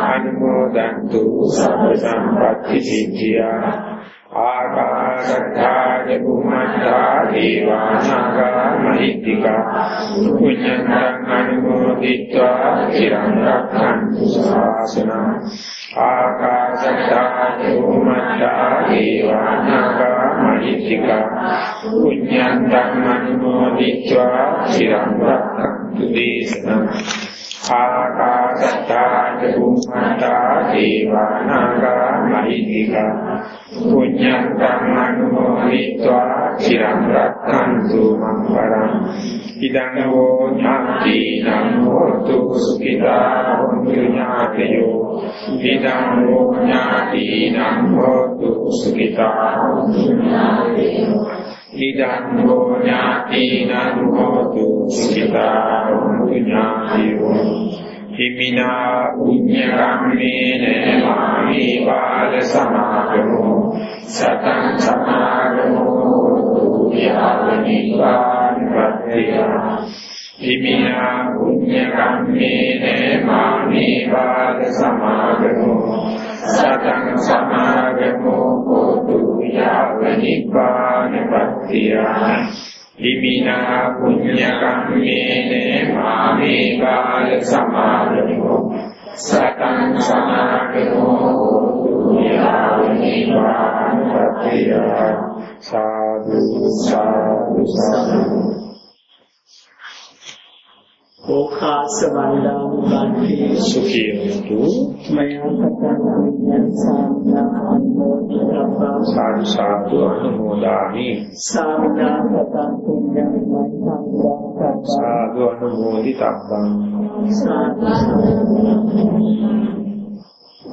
අනුමෝදන්තු. සබ්බ සම්පත්ති විද්‍යා ආකාශත්තාජ බුම්මත්තා දේවානාගා මහිත්‍තිකා පුඤ්ඤං අනුමෝදිत्वा চিරං රක්ඛන්තු ශාසනං ආකාශත්තාජ බුම්මත්තා දේවානාගා මහිත්‍තිකා පුඤ්ඤං අනුමෝදිत्वा চিරං රක්ඛන්තු දේශනං ආකාශත්තාච බුම්මතා දේවානාගා මහිද්దికා පුඤ්ඤං අනුමෝදිत्वा চিරං රක්ඛන්තු මං පරං ඉදං හෝ ඥාති නං හෝතු සුඛිතා හොන්තු ඥාතයෝ ඉදං හෝ ඥාති නං හෝතු සුඛිතා හොන්තු ඥාතයෝ ඉදං හෝ ඥාතිනං හෝතු සුඛිතා හොන්තු ඥාතයෝ හිමිනා උඤ්ඤ කම්මේන මාමි බාල සමාගමෝ සතං සමාගමෝ යාවනිවාන් වත්තේ හිමිනා උඤ්ඤ කම්මේන මාමි බාල සමාගමෝ සතං සමාගමෝ හෝතු යාවනිවාන් වත්තේ හිමිනා පුඤ්ඤ කම්මේන මාමේ කාල සමාදමෝ සතං සමාගමෝ යාවනිවාන පත්‍ය සාදු සාදු සාදු ඕකාස වන්දාන බන්ති සුඛියතු මයා කතං විඤ්ඤාණ සාමනා අනුමෝදනා සාදු සාදු අනුමෝදාමි. සාමනා කතං පුඤ්ඤං මයිතං සාදු අනුමෝදි තබ්බං